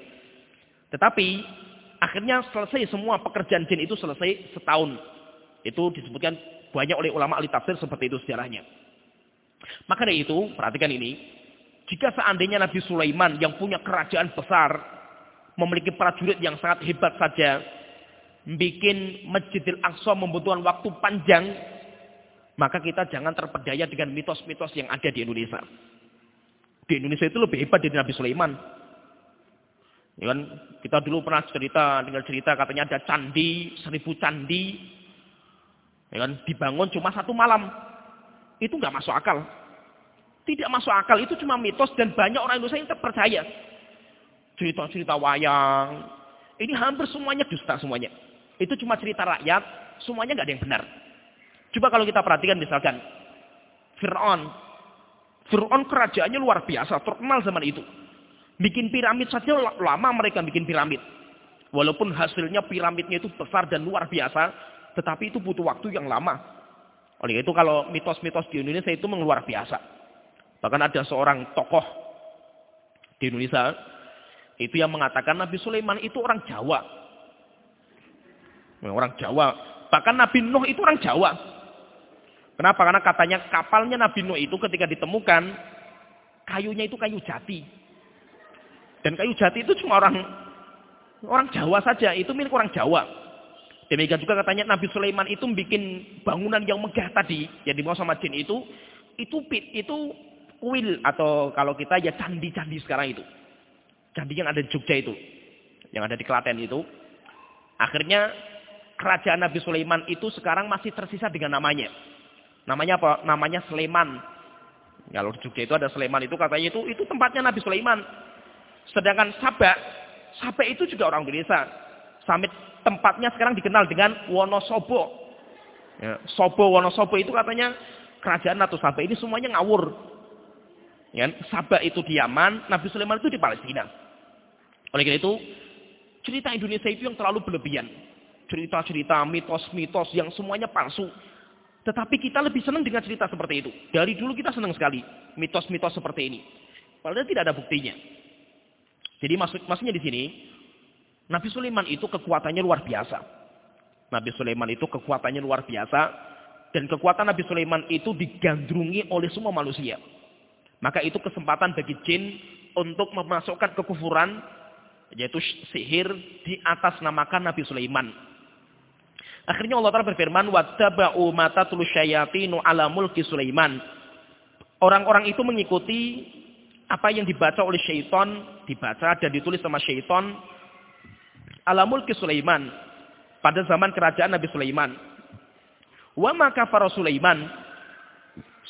Tetapi akhirnya selesai semua pekerjaan jin itu selesai setahun. Itu disebutkan banyak oleh ulama ahli tafsir seperti itu sejarahnya. Maka dari itu, perhatikan ini. Jika seandainya Nabi Sulaiman yang punya kerajaan besar, memiliki prajurit yang sangat hebat saja, bikin Masjidil Aqsa membutuhkan waktu panjang, maka kita jangan terpedaya dengan mitos-mitos yang ada di Indonesia. Di Indonesia itu lebih hebat dari Nabi Sulaiman. Ya kan? Kita dulu pernah cerita, dengar cerita katanya ada candi, seribu candi. Ya kan? Dibangun cuma satu malam. Itu nggak masuk akal. Tidak masuk akal, itu cuma mitos dan banyak orang Indonesia yang terpercaya. Cerita-cerita wayang. Ini hampir semuanya dusta semuanya. Itu cuma cerita rakyat, semuanya nggak ada yang benar. Coba kalau kita perhatikan misalkan Fir'aun. Fir'aun kerajaannya luar biasa, terkenal zaman itu. Bikin piramid saja lama mereka bikin piramid. Walaupun hasilnya piramidnya itu besar dan luar biasa, tetapi itu butuh waktu yang lama. Oleh itu kalau mitos-mitos di Indonesia itu luar biasa. Bahkan ada seorang tokoh di Indonesia itu yang mengatakan Nabi Sulaiman itu orang Jawa. Orang Jawa. Bahkan Nabi Nuh itu orang Jawa. Kenapa? Karena katanya kapalnya Nabi Nuh itu ketika ditemukan, kayunya itu kayu jati. Dan kayu jati itu cuma orang orang Jawa saja, itu milik orang Jawa. Demikian juga katanya Nabi Sulaiman itu bikin bangunan yang megah tadi, yang dibawa sama jin itu, itu pit, itu kuil atau kalau kita ya candi-candi sekarang itu. Candi yang ada di Jogja itu, yang ada di Klaten itu. Akhirnya kerajaan Nabi Sulaiman itu sekarang masih tersisa dengan namanya. Namanya apa? Namanya Sulaiman. Kalau di Jogja itu ada Sulaiman itu katanya itu itu tempatnya Nabi Sulaiman. Sedangkan Sabak, Sabak itu juga orang Indonesia. Sampai tempatnya sekarang dikenal dengan Wonosobo. Ya, Sobo Wonosobo itu katanya kerajaan atau Sabak ini semuanya ngawur. Ya, Sabak itu di Yaman, Nabi Sulaiman itu di Palestina. Oleh karena itu, cerita Indonesia itu yang terlalu berlebihan cerita-cerita, mitos-mitos yang semuanya palsu. Tetapi kita lebih senang dengan cerita seperti itu. Dari dulu kita senang sekali mitos-mitos seperti ini. Padahal tidak ada buktinya. Jadi maksud, maksudnya di sini, Nabi Sulaiman itu kekuatannya luar biasa. Nabi Sulaiman itu kekuatannya luar biasa. Dan kekuatan Nabi Sulaiman itu digandrungi oleh semua manusia. Maka itu kesempatan bagi jin untuk memasukkan kekufuran yaitu sihir di atas namakan Nabi Sulaiman. Akhirnya Allah Taala berfirman, "Wattaba'u ma tatlu syayatinu 'ala mulki Sulaiman." Orang-orang itu mengikuti apa yang dibaca oleh syaitan, dibaca dan ditulis sama syaitan ala mulki Sulaiman pada zaman kerajaan Nabi Sulaiman. Wa maka Sulaiman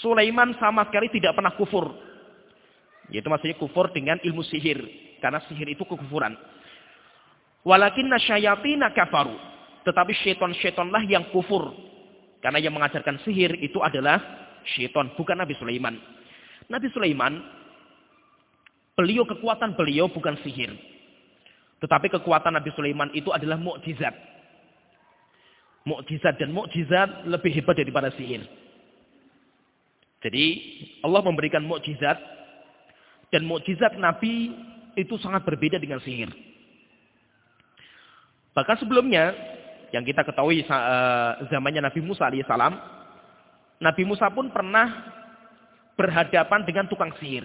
Sulaiman sama sekali tidak pernah kufur. Yaitu maksudnya kufur dengan ilmu sihir. Karena sihir itu kekufuran. Walakin nasyayatina kafaru. Tetapi syaitan-syaitanlah yang kufur. Karena yang mengajarkan sihir itu adalah syaitan, bukan Nabi Sulaiman. Nabi Sulaiman, beliau kekuatan beliau bukan sihir. Tetapi kekuatan Nabi Sulaiman itu adalah mukjizat. Mukjizat dan mukjizat lebih hebat daripada sihir. Jadi Allah memberikan mukjizat dan mukjizat Nabi itu sangat berbeda dengan sihir. Bahkan sebelumnya, yang kita ketahui eh, zamannya Nabi Musa alaihissalam, Nabi Musa pun pernah berhadapan dengan tukang sihir.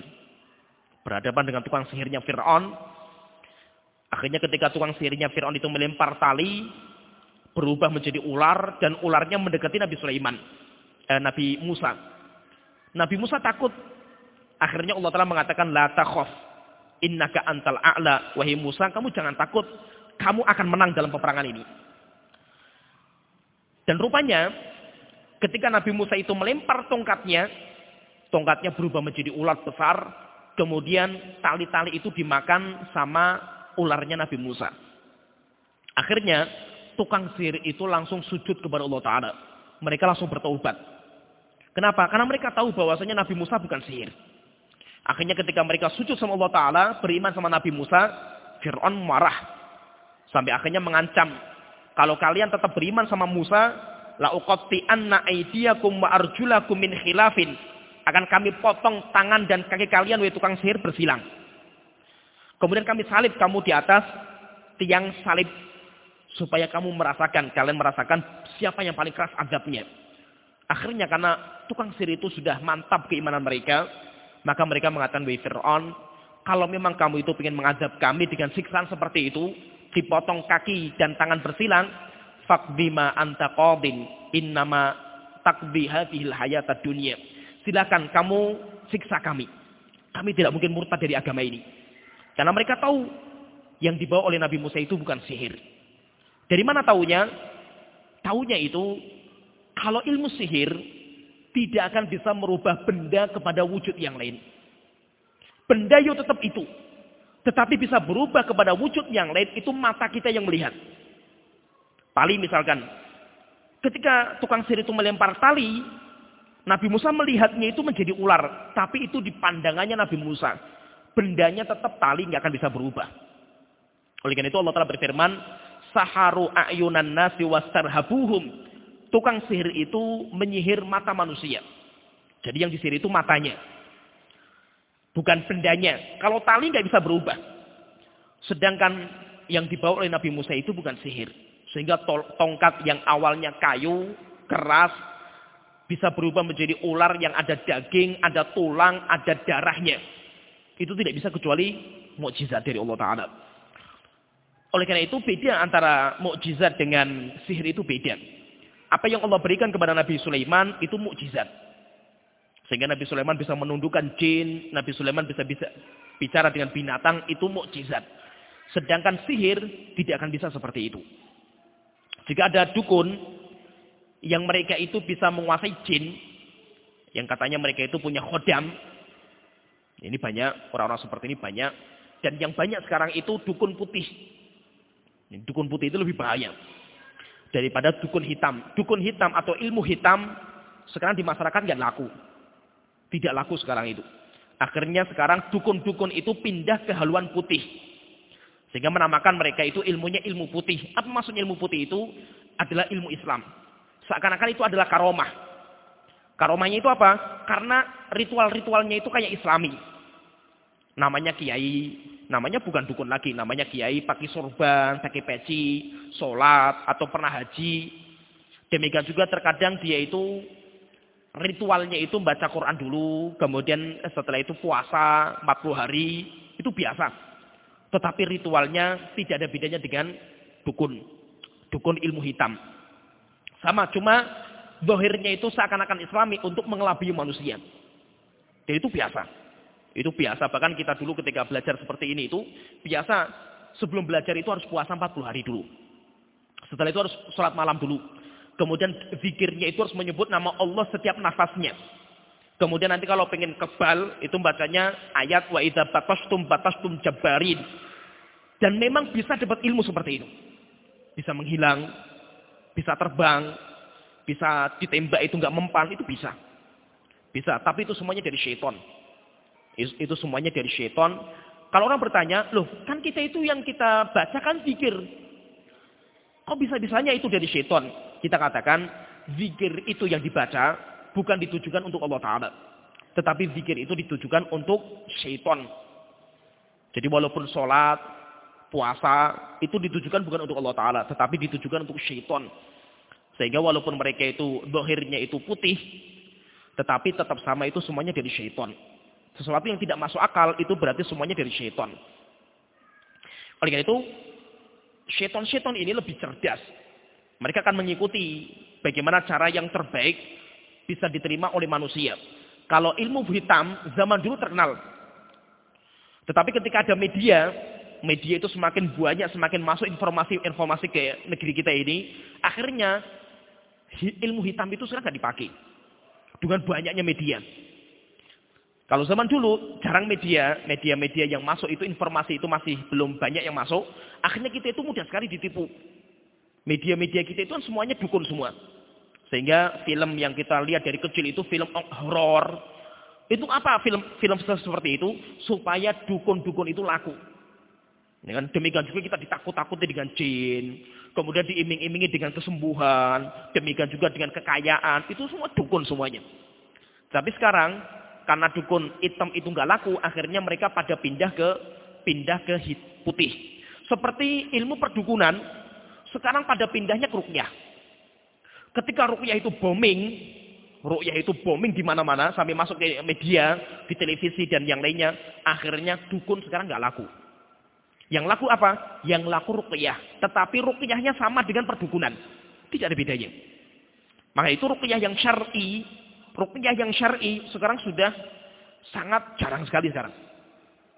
Berhadapan dengan tukang sihirnya Fir'aun. Akhirnya ketika tukang sihirnya Fir'aun itu melempar tali, berubah menjadi ular, dan ularnya mendekati Nabi Sulaiman. Eh, Nabi Musa. Nabi Musa takut. Akhirnya Allah Ta'ala mengatakan, La takhaf, innaka antal a'la. Wahai Musa, kamu jangan takut kamu akan menang dalam peperangan ini. Dan rupanya ketika Nabi Musa itu melempar tongkatnya, tongkatnya berubah menjadi ular besar, kemudian tali-tali itu dimakan sama ularnya Nabi Musa. Akhirnya tukang sihir itu langsung sujud kepada Allah Ta'ala. Mereka langsung bertobat. Kenapa? Karena mereka tahu bahwasanya Nabi Musa bukan sihir. Akhirnya ketika mereka sujud sama Allah Ta'ala, beriman sama Nabi Musa, Fir'aun marah. Sampai akhirnya mengancam. Kalau kalian tetap beriman sama Musa, la uqatti anna aydiyakum wa arjulakum min khilafin. Akan kami potong tangan dan kaki kalian wahai tukang sihir bersilang. Kemudian kami salib kamu di atas tiang salib supaya kamu merasakan, kalian merasakan siapa yang paling keras adabnya. Akhirnya karena tukang sihir itu sudah mantap keimanan mereka, maka mereka mengatakan, Wahai Fir'aun, kalau memang kamu itu ingin mengadab kami dengan siksaan seperti itu, dipotong kaki dan tangan bersilang, fakbima anta qadin innama takbi hadhil hayata dunia. Silakan kamu siksa kami. Kami tidak mungkin murtad dari agama ini. Karena mereka tahu yang dibawa oleh Nabi Musa itu bukan sihir. Dari mana taunya? Taunya itu kalau ilmu sihir tidak akan bisa merubah benda kepada wujud yang lain. Benda itu tetap itu. Tetapi bisa berubah kepada wujud yang lain, itu mata kita yang melihat. Tali misalkan. Ketika tukang sihir itu melempar tali, Nabi Musa melihatnya itu menjadi ular. Tapi itu di pandangannya Nabi Musa. Bendanya tetap tali, nggak akan bisa berubah. Oleh karena itu Allah telah berfirman, Saharu a'yunan nasi wastarhabuhum. Tukang sihir itu menyihir mata manusia. Jadi yang disihir itu matanya. Bukan bendanya. Kalau tali nggak bisa berubah. Sedangkan yang dibawa oleh Nabi Musa itu bukan sihir. Sehingga tongkat yang awalnya kayu, keras, bisa berubah menjadi ular yang ada daging, ada tulang, ada darahnya. Itu tidak bisa kecuali mukjizat dari Allah Ta'ala. Oleh karena itu beda antara mukjizat dengan sihir itu beda. Apa yang Allah berikan kepada Nabi Sulaiman itu mukjizat. Sehingga Nabi Sulaiman bisa menundukkan jin, Nabi Sulaiman bisa bisa bicara dengan binatang, itu mukjizat. Sedangkan sihir tidak akan bisa seperti itu. Jika ada dukun yang mereka itu bisa menguasai jin, yang katanya mereka itu punya khodam, ini banyak, orang-orang seperti ini banyak. Dan yang banyak sekarang itu dukun putih. Dukun putih itu lebih bahaya. Daripada dukun hitam. Dukun hitam atau ilmu hitam sekarang di masyarakat nggak laku. Tidak laku sekarang itu. Akhirnya sekarang dukun-dukun itu pindah ke haluan putih. Sehingga menamakan mereka itu ilmunya ilmu putih. Apa maksudnya ilmu putih itu? Adalah ilmu Islam. Seakan-akan itu adalah karomah. Karomahnya itu apa? Karena ritual-ritualnya itu kayak islami. Namanya kiai. Namanya bukan dukun lagi. Namanya kiai pakai sorban, pakai peci, sholat, atau pernah haji. Demikian juga terkadang dia itu ritualnya itu baca Quran dulu, kemudian setelah itu puasa 40 hari, itu biasa. Tetapi ritualnya tidak ada bedanya dengan dukun. Dukun ilmu hitam. Sama, cuma dohirnya itu seakan-akan islami untuk mengelabui manusia. Dan itu biasa. Itu biasa. Bahkan kita dulu ketika belajar seperti ini itu, biasa sebelum belajar itu harus puasa 40 hari dulu. Setelah itu harus sholat malam dulu. Kemudian zikirnya itu harus menyebut nama Allah setiap nafasnya. Kemudian nanti kalau pengen kebal, itu bacanya ayat wa idza batastum batastum jabarin. Dan memang bisa dapat ilmu seperti itu. Bisa menghilang, bisa terbang, bisa ditembak itu nggak mempan, itu bisa. Bisa, tapi itu semuanya dari syaitan. Itu semuanya dari syaitan. Kalau orang bertanya, loh kan kita itu yang kita baca kan zikir. Kok bisa-bisanya itu dari syaitan? kita katakan zikir itu yang dibaca bukan ditujukan untuk Allah Ta'ala. Tetapi zikir itu ditujukan untuk syaitan. Jadi walaupun sholat, puasa itu ditujukan bukan untuk Allah Ta'ala, tetapi ditujukan untuk syaitan. Sehingga walaupun mereka itu dohirnya itu putih, tetapi tetap sama itu semuanya dari syaitan. Sesuatu yang tidak masuk akal itu berarti semuanya dari syaitan. Oleh karena itu, syaitan-syaitan ini lebih cerdas. Mereka akan mengikuti bagaimana cara yang terbaik bisa diterima oleh manusia. Kalau ilmu hitam zaman dulu terkenal. Tetapi ketika ada media, media itu semakin banyak, semakin masuk informasi-informasi ke negeri kita ini, akhirnya ilmu hitam itu sekarang tidak dipakai. Dengan banyaknya media. Kalau zaman dulu jarang media, media-media yang masuk itu informasi itu masih belum banyak yang masuk, akhirnya kita itu mudah sekali ditipu. Media-media kita itu kan semuanya dukun semua. Sehingga film yang kita lihat dari kecil itu film horor. Itu apa film film seperti itu? Supaya dukun-dukun itu laku. Dengan demikian juga kita ditakut-takuti dengan jin. Kemudian diiming-imingi dengan kesembuhan. Demikian juga dengan kekayaan. Itu semua dukun semuanya. Tapi sekarang, karena dukun hitam itu nggak laku, akhirnya mereka pada pindah ke pindah ke putih. Seperti ilmu perdukunan, sekarang pada pindahnya ke rukyah. Ketika rukyah itu booming, rukyah itu booming di mana-mana, sampai masuk ke media, di televisi dan yang lainnya, akhirnya dukun sekarang nggak laku. Yang laku apa? Yang laku ruqyah. Tetapi ruqyahnya sama dengan perdukunan. Tidak ada bedanya. Maka itu ruqyah yang syar'i, ruqyah yang syar'i sekarang sudah sangat jarang sekali sekarang.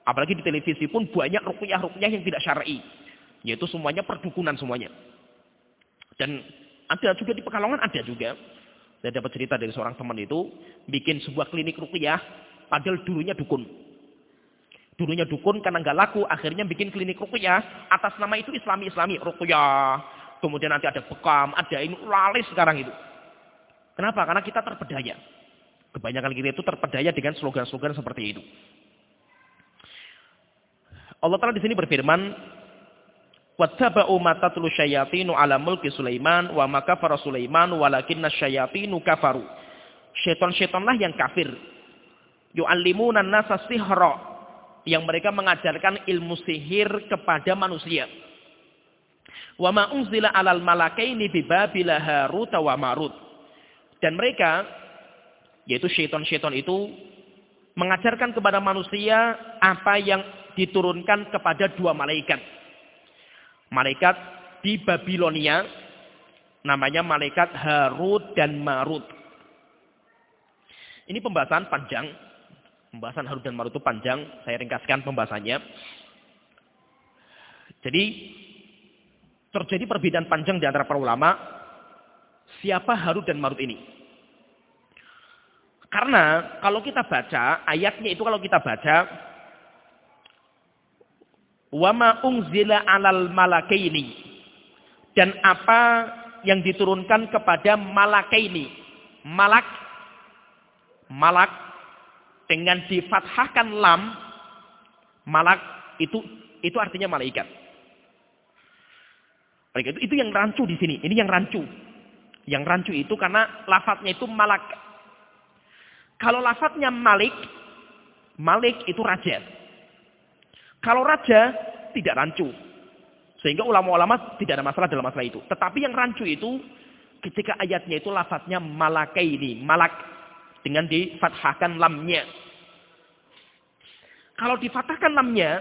Apalagi di televisi pun banyak ruqyah-ruqyah yang tidak syar'i. Yaitu semuanya perdukunan semuanya. Dan ada juga di Pekalongan ada juga. Saya dapat cerita dari seorang teman itu bikin sebuah klinik ruqyah padahal dulunya dukun. Dulunya dukun karena nggak laku, akhirnya bikin klinik rukyah atas nama itu Islami-Islami, rukyah. Kemudian nanti ada bekam, ada ini laris sekarang itu. Kenapa? Karena kita terpedaya. Kebanyakan kita itu terpedaya dengan slogan-slogan seperti itu. Allah Ta'ala di sini berfirman, Wattaba'u matatlu syayatinu ala mulki Sulaiman wa makafara Sulaiman walakinna syayatinu kafaru. Syaitan-syaitanlah yang kafir. Yu'allimuna nasa sihra yang mereka mengajarkan ilmu sihir kepada manusia. Wa ma unzila 'alal malakaini bi Babila Harut wa Marut. Dan mereka yaitu syaitan-syaitan itu mengajarkan kepada manusia apa yang diturunkan kepada dua malaikat. Malaikat di Babilonia namanya malaikat Harut dan Marut. Ini pembahasan panjang Pembahasan Harut dan Marut itu panjang, saya ringkaskan pembahasannya. Jadi terjadi perbedaan panjang di antara para ulama siapa Harut dan Marut ini. Karena kalau kita baca ayatnya itu kalau kita baca wama ungzila alal malakaini dan apa yang diturunkan kepada malakaini malak malak dengan difathahkan lam malak itu itu artinya malaikat. Malaikat itu, itu yang rancu di sini. Ini yang rancu. Yang rancu itu karena lafadznya itu malak. Kalau lafadznya malik, malik itu raja. Kalau raja tidak rancu. Sehingga ulama-ulama tidak ada masalah dalam masalah itu. Tetapi yang rancu itu ketika ayatnya itu lafadznya malakai ini, malak dengan difathahkan lamnya. Kalau difathahkan lamnya,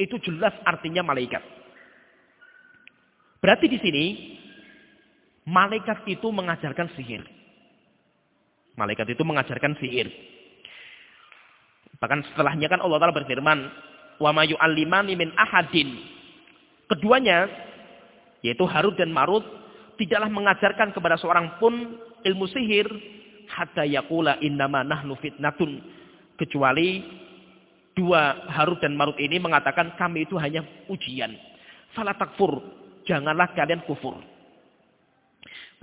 itu jelas artinya malaikat. Berarti di sini, malaikat itu mengajarkan sihir. Malaikat itu mengajarkan sihir. Bahkan setelahnya kan Allah Ta'ala berfirman, wa mayu alimani min ahadin. Keduanya, yaitu Harut dan Marut, tidaklah mengajarkan kepada seorang pun ilmu sihir hatta yaqula innama nahnu fitnatun kecuali dua Harut dan Marut ini mengatakan kami itu hanya ujian. Fala takfur, janganlah kalian kufur.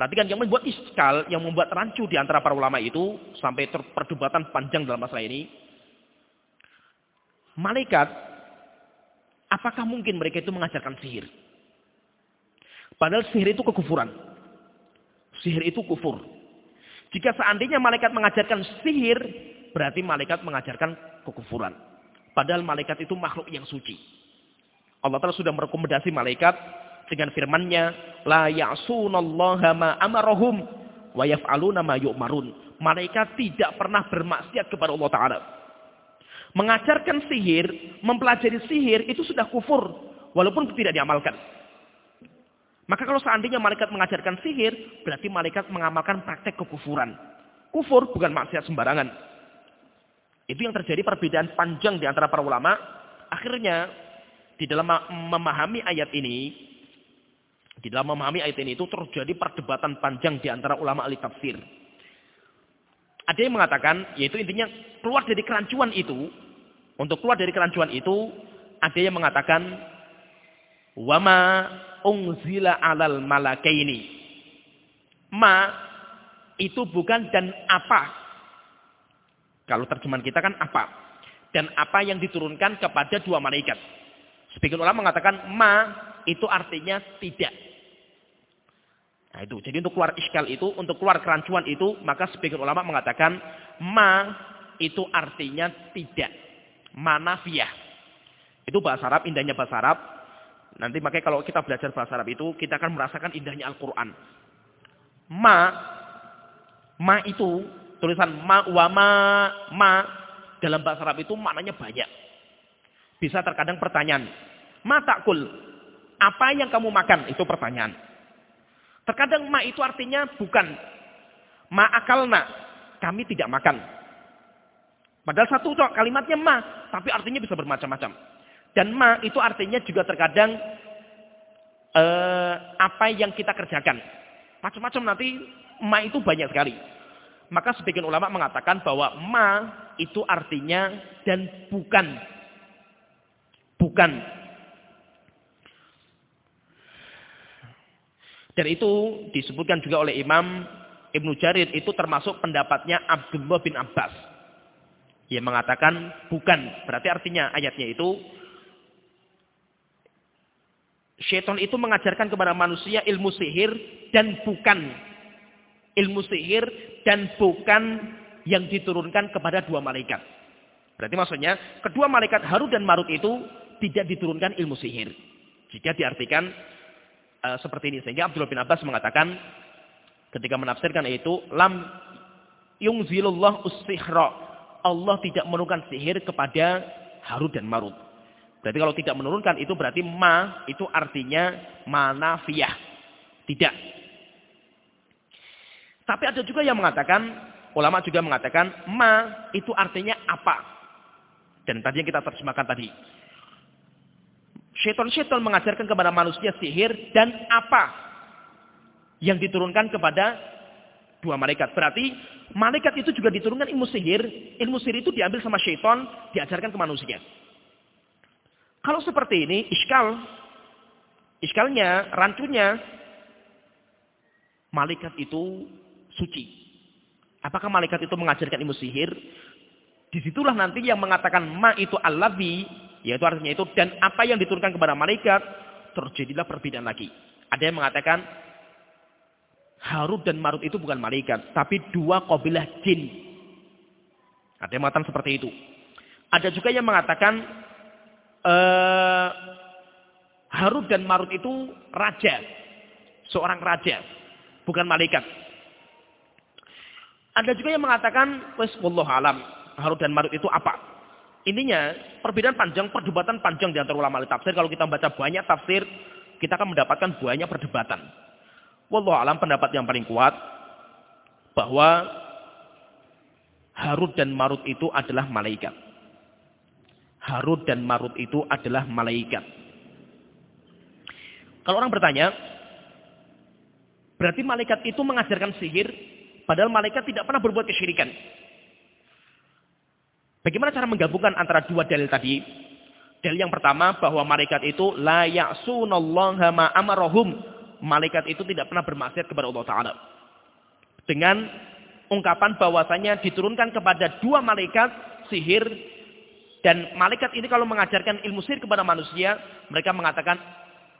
Perhatikan yang membuat iskal, yang membuat rancu di antara para ulama itu sampai perdebatan panjang dalam masalah ini. Malaikat, apakah mungkin mereka itu mengajarkan sihir? Padahal sihir itu kekufuran. Sihir itu kufur. Jika seandainya malaikat mengajarkan sihir, berarti malaikat mengajarkan kekufuran. Padahal malaikat itu makhluk yang suci. Allah Ta'ala sudah merekomendasi malaikat dengan firman-Nya, la ya'sunallaha ma amarahum wa yaf'aluna ma yu'marun. Malaikat tidak pernah bermaksiat kepada Allah Ta'ala. Mengajarkan sihir, mempelajari sihir itu sudah kufur walaupun tidak diamalkan. Maka kalau seandainya malaikat mengajarkan sihir, berarti malaikat mengamalkan praktek kekufuran. Kufur bukan maksiat sembarangan. Itu yang terjadi perbedaan panjang di antara para ulama. Akhirnya di dalam memahami ayat ini, di dalam memahami ayat ini itu terjadi perdebatan panjang di antara ulama ahli tafsir. Ada yang mengatakan, yaitu intinya keluar dari kerancuan itu, untuk keluar dari kerancuan itu, ada yang mengatakan, wama ungzila alal malakaini. Ma itu bukan dan apa. Kalau terjemahan kita kan apa. Dan apa yang diturunkan kepada dua malaikat. Sebagian ulama mengatakan ma itu artinya tidak. Nah itu. Jadi untuk keluar iskal itu, untuk keluar kerancuan itu, maka sebagian ulama mengatakan ma itu artinya tidak. Manafiyah. Itu bahasa Arab, indahnya bahasa Arab. Nanti makanya kalau kita belajar bahasa Arab itu, kita akan merasakan indahnya Al-Quran. Ma, ma itu, tulisan ma, wa ma, ma, dalam bahasa Arab itu maknanya banyak. Bisa terkadang pertanyaan. Matakul. Apa yang kamu makan? Itu pertanyaan. Terkadang ma itu artinya bukan. Ma akalna. Kami tidak makan. Padahal satu kalimatnya ma. Tapi artinya bisa bermacam-macam. Dan ma itu artinya juga terkadang eh, apa yang kita kerjakan. Macam-macam nanti ma itu banyak sekali. Maka sebagian ulama mengatakan bahwa ma itu artinya dan bukan Bukan. Dan itu disebutkan juga oleh Imam Ibnu Jarir itu termasuk pendapatnya Abdullah bin Abbas. Yang mengatakan bukan. Berarti artinya ayatnya itu Syaitan itu mengajarkan kepada manusia ilmu sihir dan bukan ilmu sihir dan bukan yang diturunkan kepada dua malaikat. Berarti maksudnya kedua malaikat Harut dan Marut itu tidak diturunkan ilmu sihir. Jika diartikan uh, seperti ini. Sehingga Abdullah bin Abbas mengatakan ketika menafsirkan itu lam yungzilullah usihra. Allah tidak menurunkan sihir kepada Harut dan Marut. Berarti kalau tidak menurunkan itu berarti ma itu artinya manafiyah. Tidak. Tapi ada juga yang mengatakan, ulama juga mengatakan ma itu artinya apa. Dan tadi yang kita terjemahkan tadi. Syaitan-syaitan mengajarkan kepada manusia sihir dan apa yang diturunkan kepada dua malaikat. Berarti malaikat itu juga diturunkan ilmu sihir. Ilmu sihir itu diambil sama syaitan, diajarkan ke manusia. Kalau seperti ini, iskal. Iskalnya, rancunya, malaikat itu suci. Apakah malaikat itu mengajarkan ilmu sihir? Di situlah nanti yang mengatakan ma itu al-labi yaitu artinya itu. Dan apa yang diturunkan kepada malaikat, terjadilah perbedaan lagi. Ada yang mengatakan, Harut dan Marut itu bukan malaikat. Tapi dua kabilah jin. Ada yang mengatakan seperti itu. Ada juga yang mengatakan, uh, Harut dan Marut itu raja. Seorang raja. Bukan malaikat. Ada juga yang mengatakan, wes alam. Harut dan Marut itu apa? Intinya, perbedaan panjang, perdebatan panjang di antara ulama tafsir. Kalau kita baca banyak tafsir, kita akan mendapatkan banyak perdebatan. Wallahu alam pendapat yang paling kuat bahwa Harut dan Marut itu adalah malaikat. Harut dan Marut itu adalah malaikat. Kalau orang bertanya, berarti malaikat itu mengajarkan sihir, padahal malaikat tidak pernah berbuat kesyirikan. Bagaimana cara menggabungkan antara dua dalil tadi? Dalil yang pertama bahwa malaikat itu la ya'sunallaha ma amarahum. Malaikat itu tidak pernah bermaksiat kepada Allah taala. Dengan ungkapan bahwasanya diturunkan kepada dua malaikat sihir dan malaikat ini kalau mengajarkan ilmu sihir kepada manusia, mereka mengatakan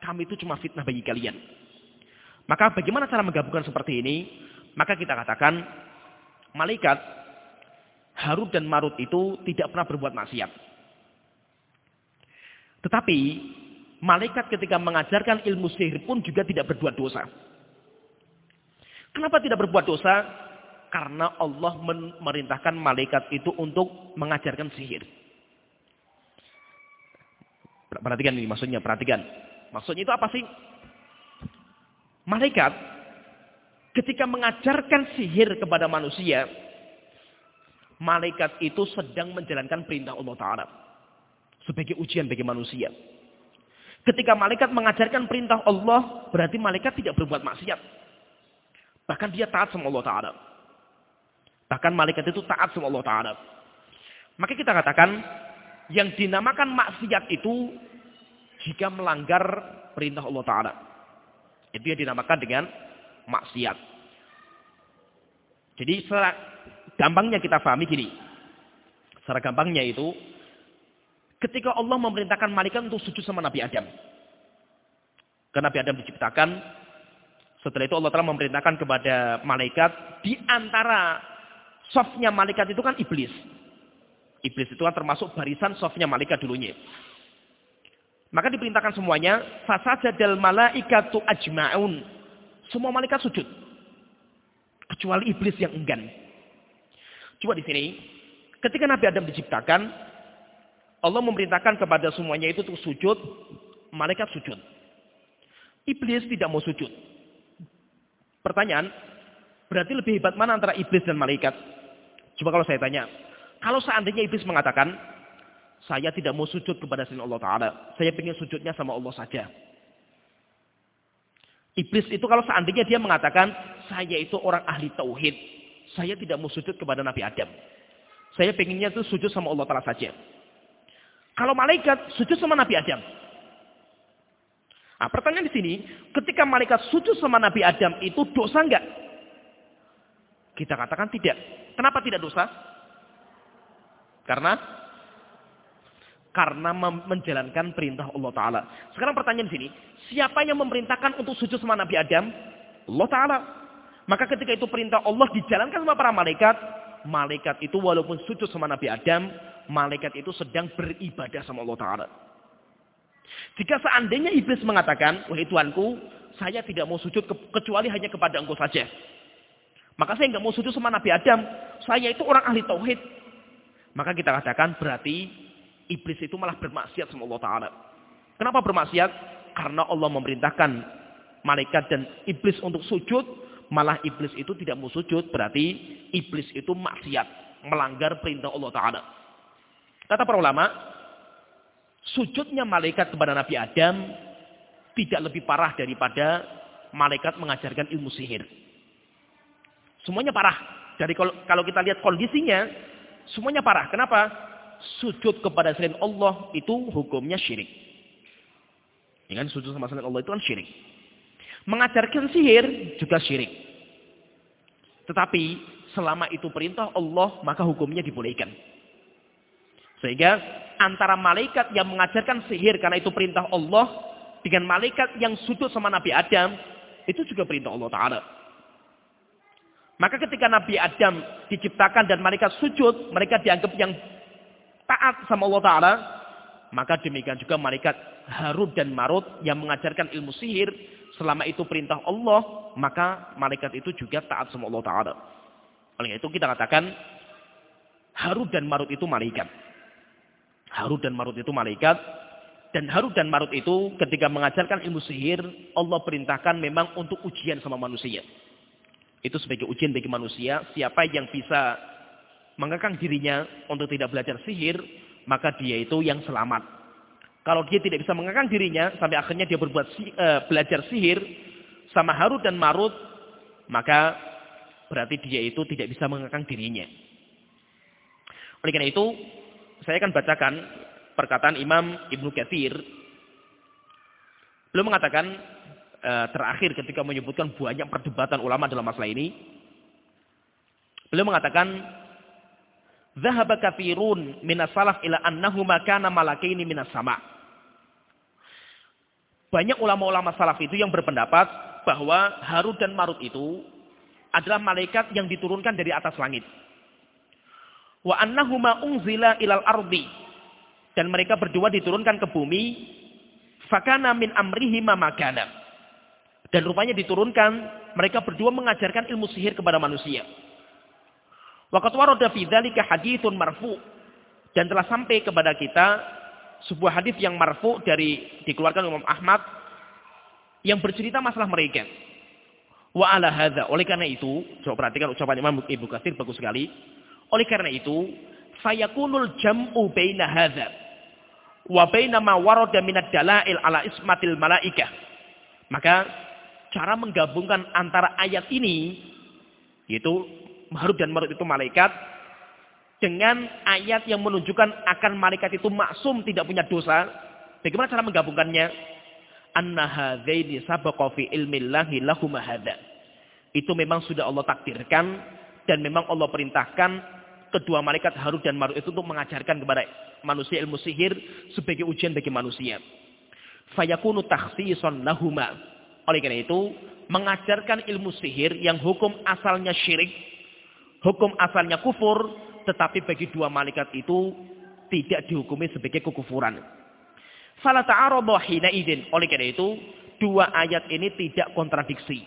kami itu cuma fitnah bagi kalian. Maka bagaimana cara menggabungkan seperti ini? Maka kita katakan malaikat Harut dan Marut itu tidak pernah berbuat maksiat. Tetapi malaikat ketika mengajarkan ilmu sihir pun juga tidak berbuat dosa. Kenapa tidak berbuat dosa? Karena Allah memerintahkan malaikat itu untuk mengajarkan sihir. Perhatikan ini maksudnya, perhatikan. Maksudnya itu apa sih? Malaikat ketika mengajarkan sihir kepada manusia, malaikat itu sedang menjalankan perintah Allah Ta'ala. Sebagai ujian bagi manusia. Ketika malaikat mengajarkan perintah Allah, berarti malaikat tidak berbuat maksiat. Bahkan dia taat sama Allah Ta'ala. Bahkan malaikat itu taat sama Allah Ta'ala. Maka kita katakan, yang dinamakan maksiat itu jika melanggar perintah Allah Ta'ala. Itu yang dinamakan dengan maksiat. Jadi gampangnya kita pahami gini. Secara gampangnya itu, ketika Allah memerintahkan malaikat untuk sujud sama Nabi Adam. Karena Nabi Adam diciptakan, setelah itu Allah telah memerintahkan kepada malaikat, di antara softnya malaikat itu kan iblis. Iblis itu kan termasuk barisan softnya malaikat dulunya. Maka diperintahkan semuanya, fasajadal malaikatu ajma'un. Semua malaikat sujud. Kecuali iblis yang enggan. Coba di sini, ketika Nabi Adam diciptakan, Allah memerintahkan kepada semuanya itu untuk sujud, malaikat sujud. Iblis tidak mau sujud. Pertanyaan, berarti lebih hebat mana antara iblis dan malaikat? Coba kalau saya tanya, kalau seandainya iblis mengatakan, saya tidak mau sujud kepada selain Allah Ta'ala. Saya ingin sujudnya sama Allah saja. Iblis itu kalau seandainya dia mengatakan, saya itu orang ahli tauhid. Saya tidak mau sujud kepada Nabi Adam. Saya pengennya itu sujud sama Allah Ta'ala saja. Kalau malaikat sujud sama Nabi Adam. Nah, pertanyaan di sini, ketika malaikat sujud sama Nabi Adam itu dosa enggak? Kita katakan tidak. Kenapa tidak dosa? Karena karena menjalankan perintah Allah Ta'ala. Sekarang pertanyaan di sini, siapa yang memerintahkan untuk sujud sama Nabi Adam? Allah Ta'ala. Maka ketika itu perintah Allah dijalankan sama para malaikat, malaikat itu walaupun sujud sama Nabi Adam, malaikat itu sedang beribadah sama Allah Ta'ala. Jika seandainya iblis mengatakan, wahai Tuanku, saya tidak mau sujud kecuali hanya kepada engkau saja. Maka saya nggak mau sujud sama Nabi Adam. Saya itu orang ahli tauhid. Maka kita katakan berarti iblis itu malah bermaksiat sama Allah Ta'ala. Kenapa bermaksiat? Karena Allah memerintahkan malaikat dan iblis untuk sujud. Malah iblis itu tidak mau sujud. Berarti iblis itu maksiat. Melanggar perintah Allah Ta'ala. Kata para ulama, sujudnya malaikat kepada Nabi Adam tidak lebih parah daripada malaikat mengajarkan ilmu sihir. Semuanya parah. Jadi kalau kita lihat kondisinya, Semuanya parah. Kenapa? Sujud kepada selain Allah itu hukumnya syirik. Ya kan? Sujud sama selain Allah itu kan syirik. Mengajarkan sihir juga syirik. Tetapi selama itu perintah Allah maka hukumnya dibolehkan. Sehingga antara malaikat yang mengajarkan sihir karena itu perintah Allah dengan malaikat yang sujud sama Nabi Adam itu juga perintah Allah Ta'ala. Maka ketika Nabi Adam diciptakan dan mereka sujud, mereka dianggap yang taat sama Allah Ta'ala. Maka demikian juga malaikat Harut dan Marut yang mengajarkan ilmu sihir. Selama itu perintah Allah, maka malaikat itu juga taat sama Allah Ta'ala. Oleh itu kita katakan, Harut dan Marut itu malaikat. Harut dan Marut itu malaikat. Dan Harut dan Marut itu ketika mengajarkan ilmu sihir, Allah perintahkan memang untuk ujian sama manusia. Itu sebagai ujian bagi manusia. Siapa yang bisa mengekang dirinya untuk tidak belajar sihir, maka dia itu yang selamat. Kalau dia tidak bisa mengekang dirinya, sampai akhirnya dia berbuat si, uh, belajar sihir, sama Harut dan Marut, maka berarti dia itu tidak bisa mengekang dirinya. Oleh karena itu, saya akan bacakan perkataan Imam Ibnu Katsir. Beliau mengatakan, Eh, terakhir ketika menyebutkan banyak perdebatan ulama dalam masalah ini. Beliau mengatakan, "Dhahaba katsirun minas salaf ila annahuma kana malakaini minas sama." Banyak ulama-ulama salaf itu yang berpendapat bahwa Harut dan Marut itu adalah malaikat yang diturunkan dari atas langit. Wa annahuma unzila ilal ardi. Dan mereka berdua diturunkan ke bumi Fakana min amrihi makana. Dan rupanya diturunkan mereka berdua mengajarkan ilmu sihir kepada manusia. Waqat warada fi dzalika haditsun marfu. Dan telah sampai kepada kita sebuah hadis yang marfu dari dikeluarkan Imam Ahmad yang bercerita masalah mereka. Wa ala hadza. Oleh karena itu, coba perhatikan ucapan Imam Ibnu Katsir bagus sekali. Oleh karena itu, fayakunul jam'u baina hadza wa baina ma warada minad dalail ala ismatil malaikah. Maka cara menggabungkan antara ayat ini yaitu Harut dan Marut itu malaikat dengan ayat yang menunjukkan akan malaikat itu maksum tidak punya dosa. Bagaimana cara menggabungkannya? Sabaqa fi. Itu memang sudah Allah takdirkan dan memang Allah perintahkan kedua malaikat Harut dan Marut itu untuk mengajarkan kepada manusia ilmu sihir sebagai ujian bagi manusia. Fayakunu takhsisan lahuma. Oleh karena itu, mengajarkan ilmu sihir yang hukum asalnya syirik Hukum asalnya kufur, tetapi bagi dua malaikat itu tidak dihukumi sebagai kekufuran. Fala ta'arada hina idin. Oleh karena itu, dua ayat ini tidak kontradiksi.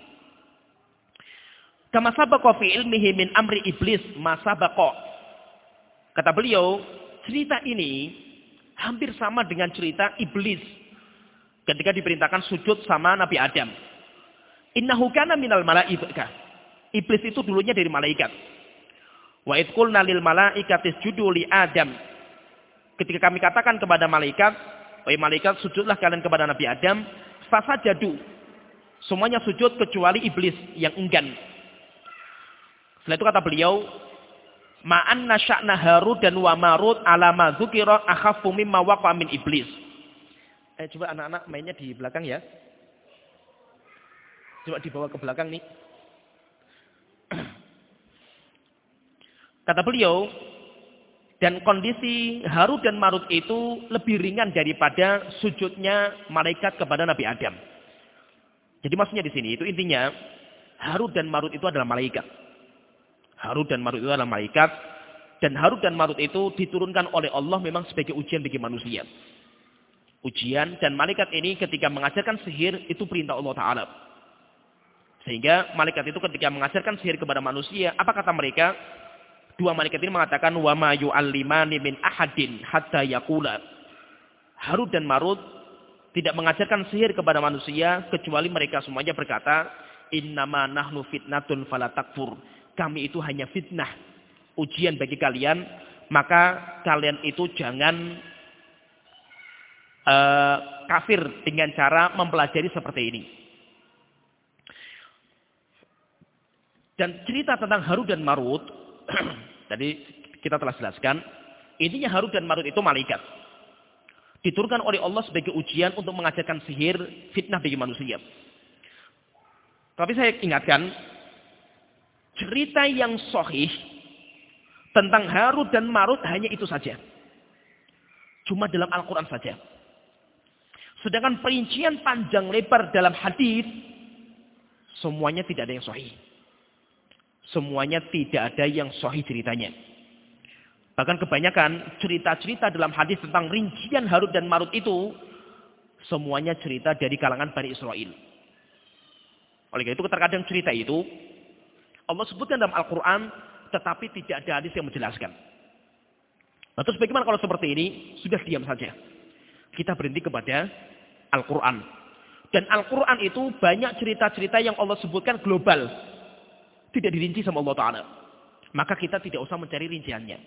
Kama sabaqa fi ilmihi min amri iblis ma Kata beliau, cerita ini hampir sama dengan cerita iblis ketika diperintahkan sujud sama Nabi Adam. Innahu kana minal malaikah. Iblis itu dulunya dari malaikat. Wa idqulna lil malaikati isjudu li Adam. Ketika kami katakan kepada malaikat, wahai malaikat sujudlah kalian kepada Nabi Adam, fasajadu. Semuanya sujud kecuali iblis yang enggan. Setelah itu kata beliau, Ma'an nasya'na Harud dan wa Marud ala ma dzukira mimma waqa min iblis. Eh coba anak-anak mainnya di belakang ya. Coba dibawa ke belakang nih. Kata beliau, dan kondisi Harut dan Marut itu lebih ringan daripada sujudnya malaikat kepada Nabi Adam. Jadi maksudnya di sini itu intinya Harut dan Marut itu adalah malaikat. Harut dan Marut itu adalah malaikat dan Harut dan Marut itu diturunkan oleh Allah memang sebagai ujian bagi manusia. Ujian dan malaikat ini ketika mengajarkan sihir itu perintah Allah Taala. Sehingga malaikat itu ketika mengajarkan sihir kepada manusia, apa kata mereka? Dua malaikat ini mengatakan wa ma yu'allimani min ahadin hatta yaqula. Harut dan Marut tidak mengajarkan sihir kepada manusia kecuali mereka semuanya berkata innama nahnu fitnatun fala takfur. Kami itu hanya fitnah, ujian bagi kalian, maka kalian itu jangan uh, kafir dengan cara mempelajari seperti ini. Dan cerita tentang Harut dan Marut Tadi kita telah jelaskan, intinya Harut dan Marut itu malaikat. Diturunkan oleh Allah sebagai ujian untuk mengajarkan sihir, fitnah bagi manusia. Tapi saya ingatkan, cerita yang sahih tentang Harut dan Marut hanya itu saja. Cuma dalam Al-Quran saja. Sedangkan perincian panjang lebar dalam hadis semuanya tidak ada yang sahih. Semuanya tidak ada yang sahih ceritanya. Bahkan kebanyakan cerita-cerita dalam hadis tentang rincian Harut dan Marut itu semuanya cerita dari kalangan Bani Israel. Oleh karena itu terkadang cerita itu Allah sebutkan dalam Al-Quran tetapi tidak ada hadis yang menjelaskan. Nah, terus bagaimana kalau seperti ini? Sudah diam saja. Kita berhenti kepada Al-Quran. Dan Al-Quran itu banyak cerita-cerita yang Allah sebutkan global. Tidak dirinci sama Allah Ta'ala. Maka kita tidak usah mencari rinciannya.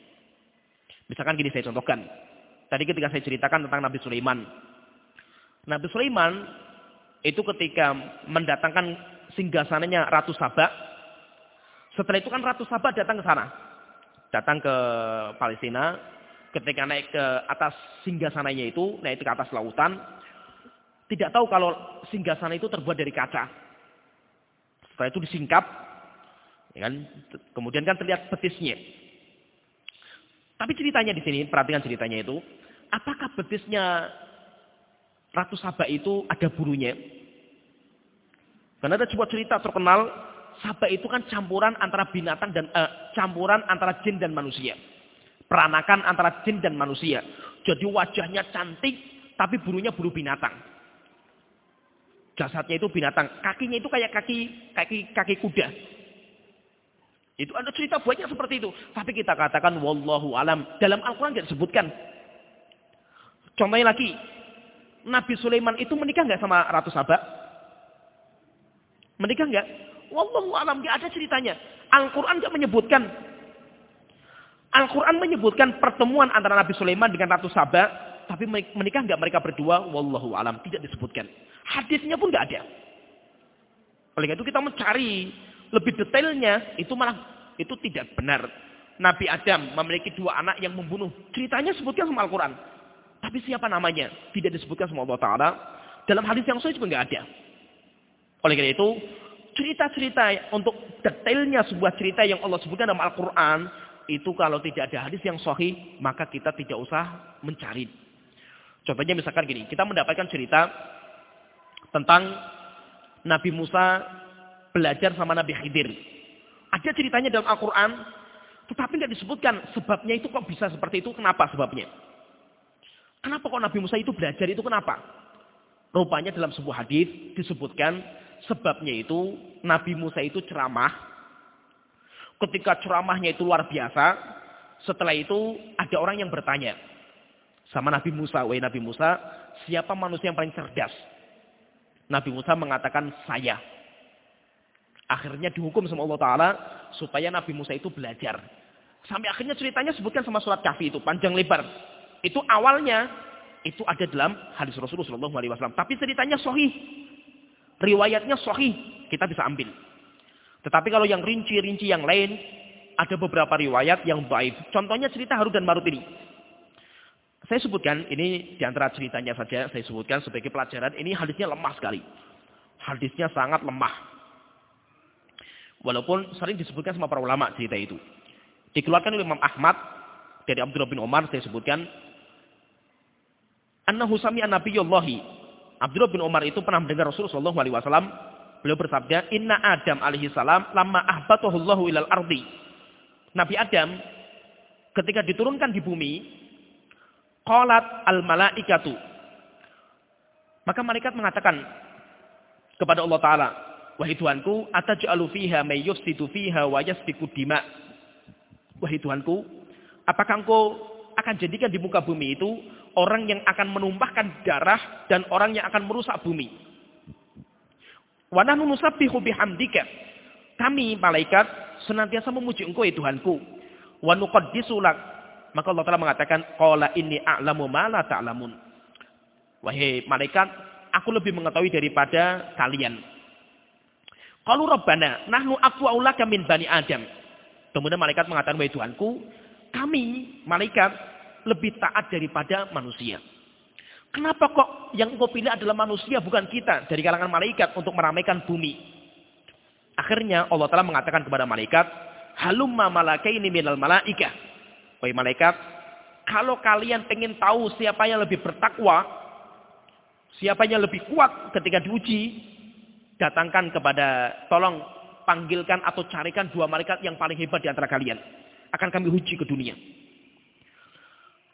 Misalkan gini saya contohkan. Tadi ketika saya ceritakan tentang Nabi Sulaiman. Nabi Sulaiman itu ketika mendatangkan singgasananya Ratu Sabah. Setelah itu kan Ratu Sabah datang ke sana. Datang ke Palestina. Ketika naik ke atas singgasananya itu, naik ke atas lautan. Tidak tahu kalau singgasana itu terbuat dari kaca. Setelah itu disingkap, Ya kan? Kemudian kan terlihat betisnya. Tapi ceritanya di sini, perhatikan ceritanya itu, apakah betisnya Ratu Sabah itu ada burunya? Karena ada sebuah cerita terkenal, Sabah itu kan campuran antara binatang dan eh, campuran antara jin dan manusia. Peranakan antara jin dan manusia. Jadi wajahnya cantik, tapi burunya buru binatang. Jasadnya itu binatang. Kakinya itu kayak kaki kaki kaki kuda. Itu ada cerita banyak seperti itu. Tapi kita katakan wallahu alam. Dalam Al-Quran tidak disebutkan. Contohnya lagi. Nabi Sulaiman itu menikah nggak sama Ratu Sabah? Menikah nggak? Wallahu alam. Tidak ada ceritanya. Al-Quran tidak menyebutkan. Al-Quran menyebutkan pertemuan antara Nabi Sulaiman dengan Ratu Sabah, tapi menikah nggak mereka berdua? Wallahu alam, tidak disebutkan. Hadisnya pun nggak ada. Oleh itu kita mencari lebih detailnya, itu malah itu tidak benar. Nabi Adam memiliki dua anak yang membunuh. Ceritanya sebutkan sama Al-Quran. Tapi siapa namanya? Tidak disebutkan sama Allah Ta'ala. Dalam hadis yang sahih juga nggak ada. Oleh karena itu, cerita-cerita untuk detailnya sebuah cerita yang Allah sebutkan dalam Al-Quran, itu kalau tidak ada hadis yang sahih, maka kita tidak usah mencari. Contohnya misalkan gini, kita mendapatkan cerita tentang Nabi Musa belajar sama Nabi Khidir. Ada ceritanya dalam Al-Quran, tetapi tidak disebutkan sebabnya itu kok bisa seperti itu, kenapa sebabnya. Kenapa kok Nabi Musa itu belajar itu kenapa? Rupanya dalam sebuah hadis disebutkan sebabnya itu Nabi Musa itu ceramah Ketika ceramahnya itu luar biasa, setelah itu ada orang yang bertanya sama Nabi Musa, "Wahai Nabi Musa, siapa manusia yang paling cerdas?" Nabi Musa mengatakan, "Saya." Akhirnya dihukum sama Allah Ta'ala supaya Nabi Musa itu belajar. Sampai akhirnya ceritanya sebutkan sama surat kafi itu, panjang lebar. Itu awalnya, itu ada dalam hadis Rasulullah SAW. Tapi ceritanya sohih. Riwayatnya sohih. Kita bisa ambil. Tetapi kalau yang rinci-rinci yang lain, ada beberapa riwayat yang baik. Contohnya cerita Harut dan Marut ini. Saya sebutkan, ini di antara ceritanya saja, saya sebutkan sebagai pelajaran, ini hadisnya lemah sekali. Hadisnya sangat lemah. Walaupun sering disebutkan sama para ulama cerita itu. Dikeluarkan oleh Imam Ahmad, dari Abdullah bin Umar, saya sebutkan. Annahu sami'a Nabiyullahi. Abdullah bin Umar itu pernah mendengar Rasulullah SAW Beliau bersabda, "Inna Adam alaihi salam lama ahbatuhullahu ilal ardi." Nabi Adam ketika diturunkan di bumi, qalat al malaikatu. Maka malaikat mengatakan kepada Allah taala, "Wahai Tuhanku, ataj'alu fiha may yufsidu fiha wa yasfiku dima?" Wahai Tuhanku, apakah Engkau akan jadikan di muka bumi itu orang yang akan menumpahkan darah dan orang yang akan merusak bumi? Wa nahnu nusabbihu bihamdika. Kami malaikat senantiasa memuji Engkau ya Tuhanku. Wa nuqaddisu. Maka Allah Taala mengatakan, "Qala inni a'lamu ma la ta'lamun." Wahai malaikat, aku lebih mengetahui daripada kalian. Qalu Rabbana, nahnu ulaka min bani Adam. Kemudian malaikat mengatakan, "Wahai Tuhanku, kami malaikat lebih taat daripada manusia." Kenapa kok yang engkau pilih adalah manusia bukan kita dari kalangan malaikat untuk meramaikan bumi? Akhirnya Allah telah mengatakan kepada malaikat, Halumma malakaini minal malaikah. Wahai malaikat, kalau kalian pengen tahu siapa yang lebih bertakwa, siapa yang lebih kuat ketika diuji, datangkan kepada, tolong panggilkan atau carikan dua malaikat yang paling hebat di antara kalian. Akan kami uji ke dunia.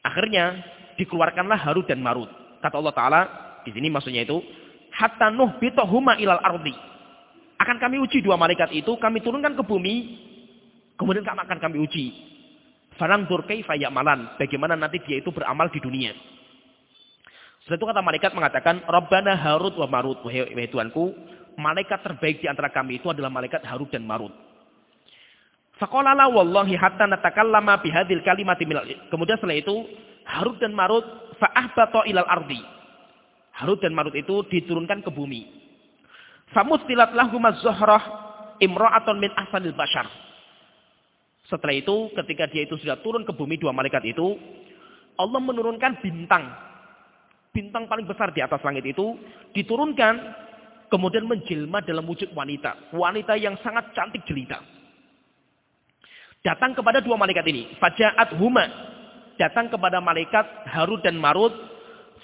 Akhirnya dikeluarkanlah Harut dan Marut. Kata Allah Ta'ala, di sini maksudnya itu, hatta nuh bitohuma ilal ardi. Akan kami uji dua malaikat itu, kami turunkan ke bumi, kemudian akan kami uji. Fanangdur kaifa malan. Bagaimana nanti dia itu beramal di dunia. Setelah itu kata malaikat mengatakan, Rabbana Harut wa Marut. Wahai, Tuhanku, malaikat terbaik di antara kami itu adalah malaikat Harut dan Marut. Fakolala wallahi hatta natakallama bihadil kalimati minal. Kemudian setelah itu, Harut dan Marut fa'ahbata ilal ardi. Harut dan Marut itu diturunkan ke bumi. Famustilat lahumaz zuhrah imra'atun min ahsanil bashar. Setelah itu ketika dia itu sudah turun ke bumi dua malaikat itu, Allah menurunkan bintang. Bintang paling besar di atas langit itu diturunkan kemudian menjelma dalam wujud wanita. Wanita yang sangat cantik jelita. Datang kepada dua malaikat ini. Faja'at huma datang kepada malaikat Harut dan Marut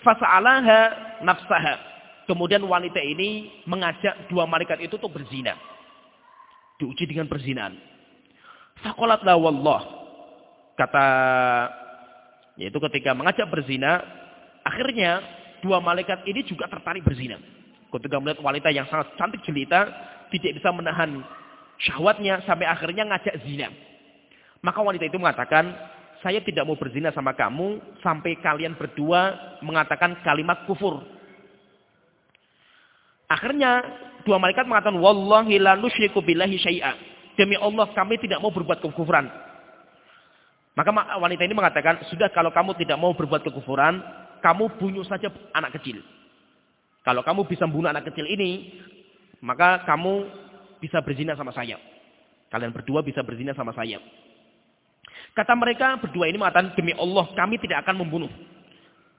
fasa'alaha nafsaha. Kemudian wanita ini mengajak dua malaikat itu untuk berzina. Diuji dengan perzinaan. Fakolat la wallah. Kata yaitu ketika mengajak berzina, akhirnya dua malaikat ini juga tertarik berzina. Ketika melihat wanita yang sangat cantik jelita, tidak bisa menahan syahwatnya sampai akhirnya ngajak zina. Maka wanita itu mengatakan, saya tidak mau berzina sama kamu sampai kalian berdua mengatakan kalimat kufur. Akhirnya dua malaikat mengatakan, Wallahi la nusyriku billahi syai'a. Demi Allah kami tidak mau berbuat kekufuran. Maka wanita ini mengatakan, sudah kalau kamu tidak mau berbuat kekufuran, kamu bunuh saja anak kecil. Kalau kamu bisa bunuh anak kecil ini, maka kamu bisa berzina sama saya. Kalian berdua bisa berzina sama saya. Kata mereka berdua ini mengatakan, demi Allah kami tidak akan membunuh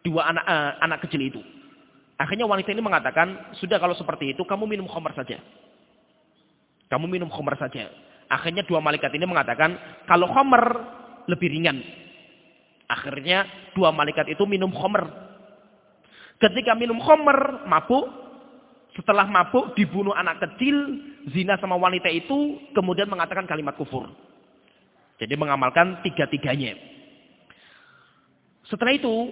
dua anak uh, anak kecil itu. Akhirnya wanita ini mengatakan, sudah kalau seperti itu kamu minum khamar saja. Kamu minum khamar saja. Akhirnya dua malaikat ini mengatakan, kalau khamar lebih ringan. Akhirnya dua malaikat itu minum khamar. Ketika minum khamar, mabuk. Setelah mabuk, dibunuh anak kecil, zina sama wanita itu, kemudian mengatakan kalimat kufur. Jadi mengamalkan tiga-tiganya. Setelah itu,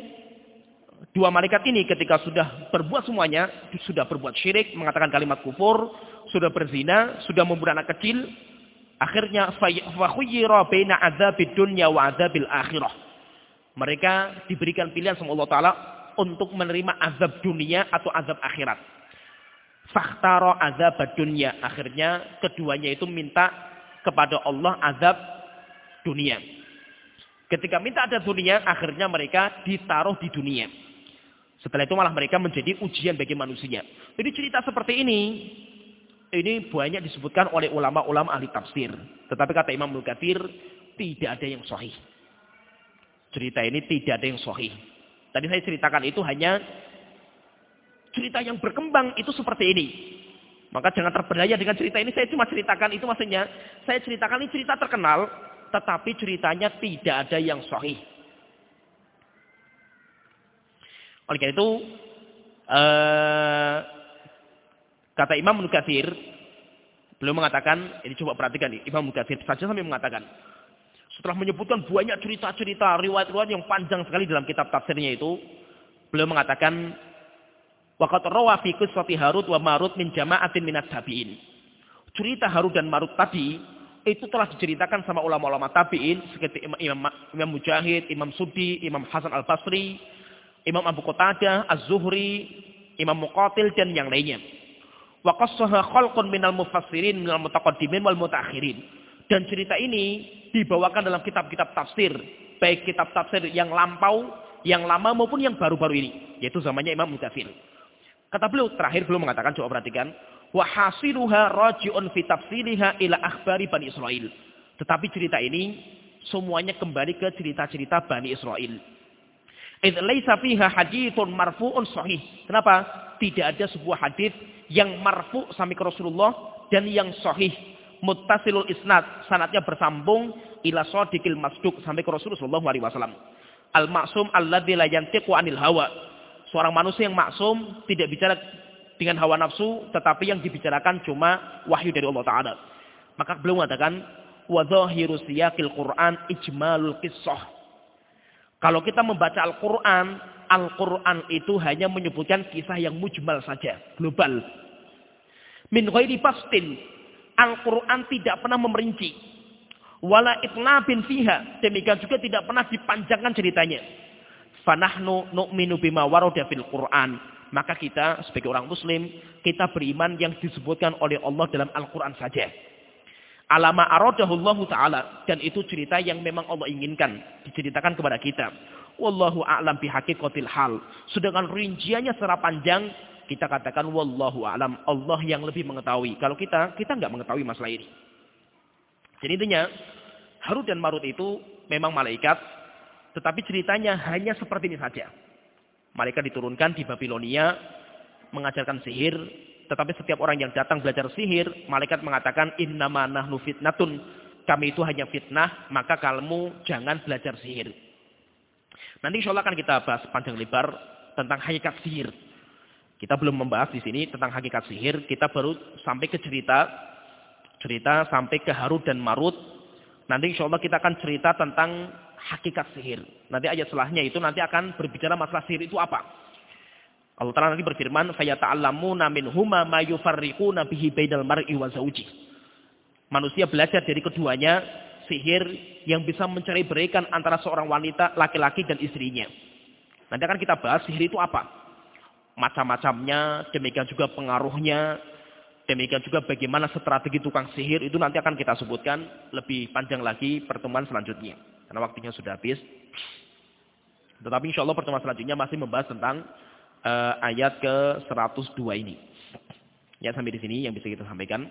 dua malaikat ini ketika sudah berbuat semuanya, sudah berbuat syirik, mengatakan kalimat kufur, sudah berzina, sudah membunuh anak kecil, akhirnya fakhuyyira baina adzabid dunya wa adzabil akhirah. Mereka diberikan pilihan sama Allah taala untuk menerima azab dunia atau azab akhirat. Fakhtaro azab dunia. Akhirnya keduanya itu minta kepada Allah azab dunia. Ketika minta ada dunia, akhirnya mereka ditaruh di dunia. Setelah itu malah mereka menjadi ujian bagi manusia. Jadi cerita seperti ini, ini banyak disebutkan oleh ulama-ulama ahli tafsir. Tetapi kata Imam Mukathir, tidak ada yang sahih. Cerita ini tidak ada yang sahih. Tadi saya ceritakan itu hanya cerita yang berkembang itu seperti ini. Maka jangan terberdaya dengan cerita ini. Saya cuma ceritakan itu maksudnya. Saya ceritakan ini cerita terkenal tetapi ceritanya tidak ada yang sahih. Oleh karena itu, uh, kata Imam Mukathir, beliau mengatakan, ini coba perhatikan Imam Mukathir saja sampai mengatakan, setelah menyebutkan banyak cerita-cerita, riwayat-riwayat yang panjang sekali dalam kitab tafsirnya itu, beliau mengatakan, Waqat rawa fi qissati Harut wa Marut min jama'atin minat tabi'in. Cerita Harut dan Marut tadi itu telah diceritakan sama ulama-ulama tabi'in seperti Imam, Imam, Mujahid, Imam Sudi, Imam Hasan Al-Basri, Imam Abu Qatadah, Az-Zuhri, Imam Muqatil dan yang lainnya. Wa qassaha khalqun minal mufassirin minal mutaqaddimin wal mutaakhirin. Dan cerita ini dibawakan dalam kitab-kitab tafsir, baik kitab tafsir yang lampau, yang lama maupun yang baru-baru ini, yaitu zamannya Imam Mudathir. Kata beliau terakhir belum mengatakan coba perhatikan wa hasiluha raji'un fi ila akhbari Bani Israel. Tetapi cerita ini semuanya kembali ke cerita-cerita Bani Israel. Idz laisa fiha hadithun marfu'un sahih. Kenapa? Tidak ada sebuah hadis yang marfu sampai Rasulullah dan yang sahih muttasilul isnad, sanatnya bersambung ila shadiqil masduq sampai ke Rasulullah sallallahu alaihi wasallam. Al maksum alladzi la yantiqu anil hawa. Seorang manusia yang maksum tidak bicara dengan hawa nafsu, tetapi yang dibicarakan cuma wahyu dari Allah taala. Maka beliau mengatakan wa zahiru siyaqil Qur'an ijmalul qissah. Kalau kita membaca Al-Qur'an, Al-Qur'an itu hanya menyebutkan kisah yang mujmal saja, global. Min ghairi fastin, Al-Quran tidak pernah memerinci. Wala itnabin fiha, demikian juga tidak pernah dipanjangkan ceritanya. Fanahnu nu'minu bima warada fil Quran maka kita sebagai orang muslim, kita beriman yang disebutkan oleh Allah dalam Al-Quran saja. Alama aradahullahu ta'ala. Dan itu cerita yang memang Allah inginkan. Diceritakan kepada kita. Wallahu a'lam bihaqiqatil hal. Sedangkan rinciannya secara panjang, kita katakan wallahu a'lam. Allah yang lebih mengetahui. Kalau kita, kita nggak mengetahui masalah ini. Jadi intinya, Harut dan Marut itu memang malaikat. Tetapi ceritanya hanya seperti ini saja. Malaikat diturunkan di Babilonia mengajarkan sihir. Tetapi setiap orang yang datang belajar sihir, malaikat mengatakan innama nahnu fitnatun. Kami itu hanya fitnah, maka kamu jangan belajar sihir. Nanti insya Allah akan kita bahas panjang lebar tentang hakikat sihir. Kita belum membahas di sini tentang hakikat sihir, kita baru sampai ke cerita cerita sampai ke Harut dan Marut. Nanti insya Allah kita akan cerita tentang hakikat sihir. Nanti ayat selahnya itu nanti akan berbicara masalah sihir itu apa. Allah Taala nanti berfirman, "Fayata'allamuna namin huma yufarriquna bihi bainal mar'i wa zawjihi." Manusia belajar dari keduanya sihir yang bisa mencari berikan antara seorang wanita, laki-laki dan istrinya. Nanti akan kita bahas sihir itu apa. Macam-macamnya, demikian juga pengaruhnya, demikian juga bagaimana strategi tukang sihir, itu nanti akan kita sebutkan lebih panjang lagi pertemuan selanjutnya. Karena waktunya sudah habis. Tetapi insya Allah pertemuan selanjutnya masih membahas tentang uh, ayat ke-102 ini. Ya sampai di sini yang bisa kita sampaikan.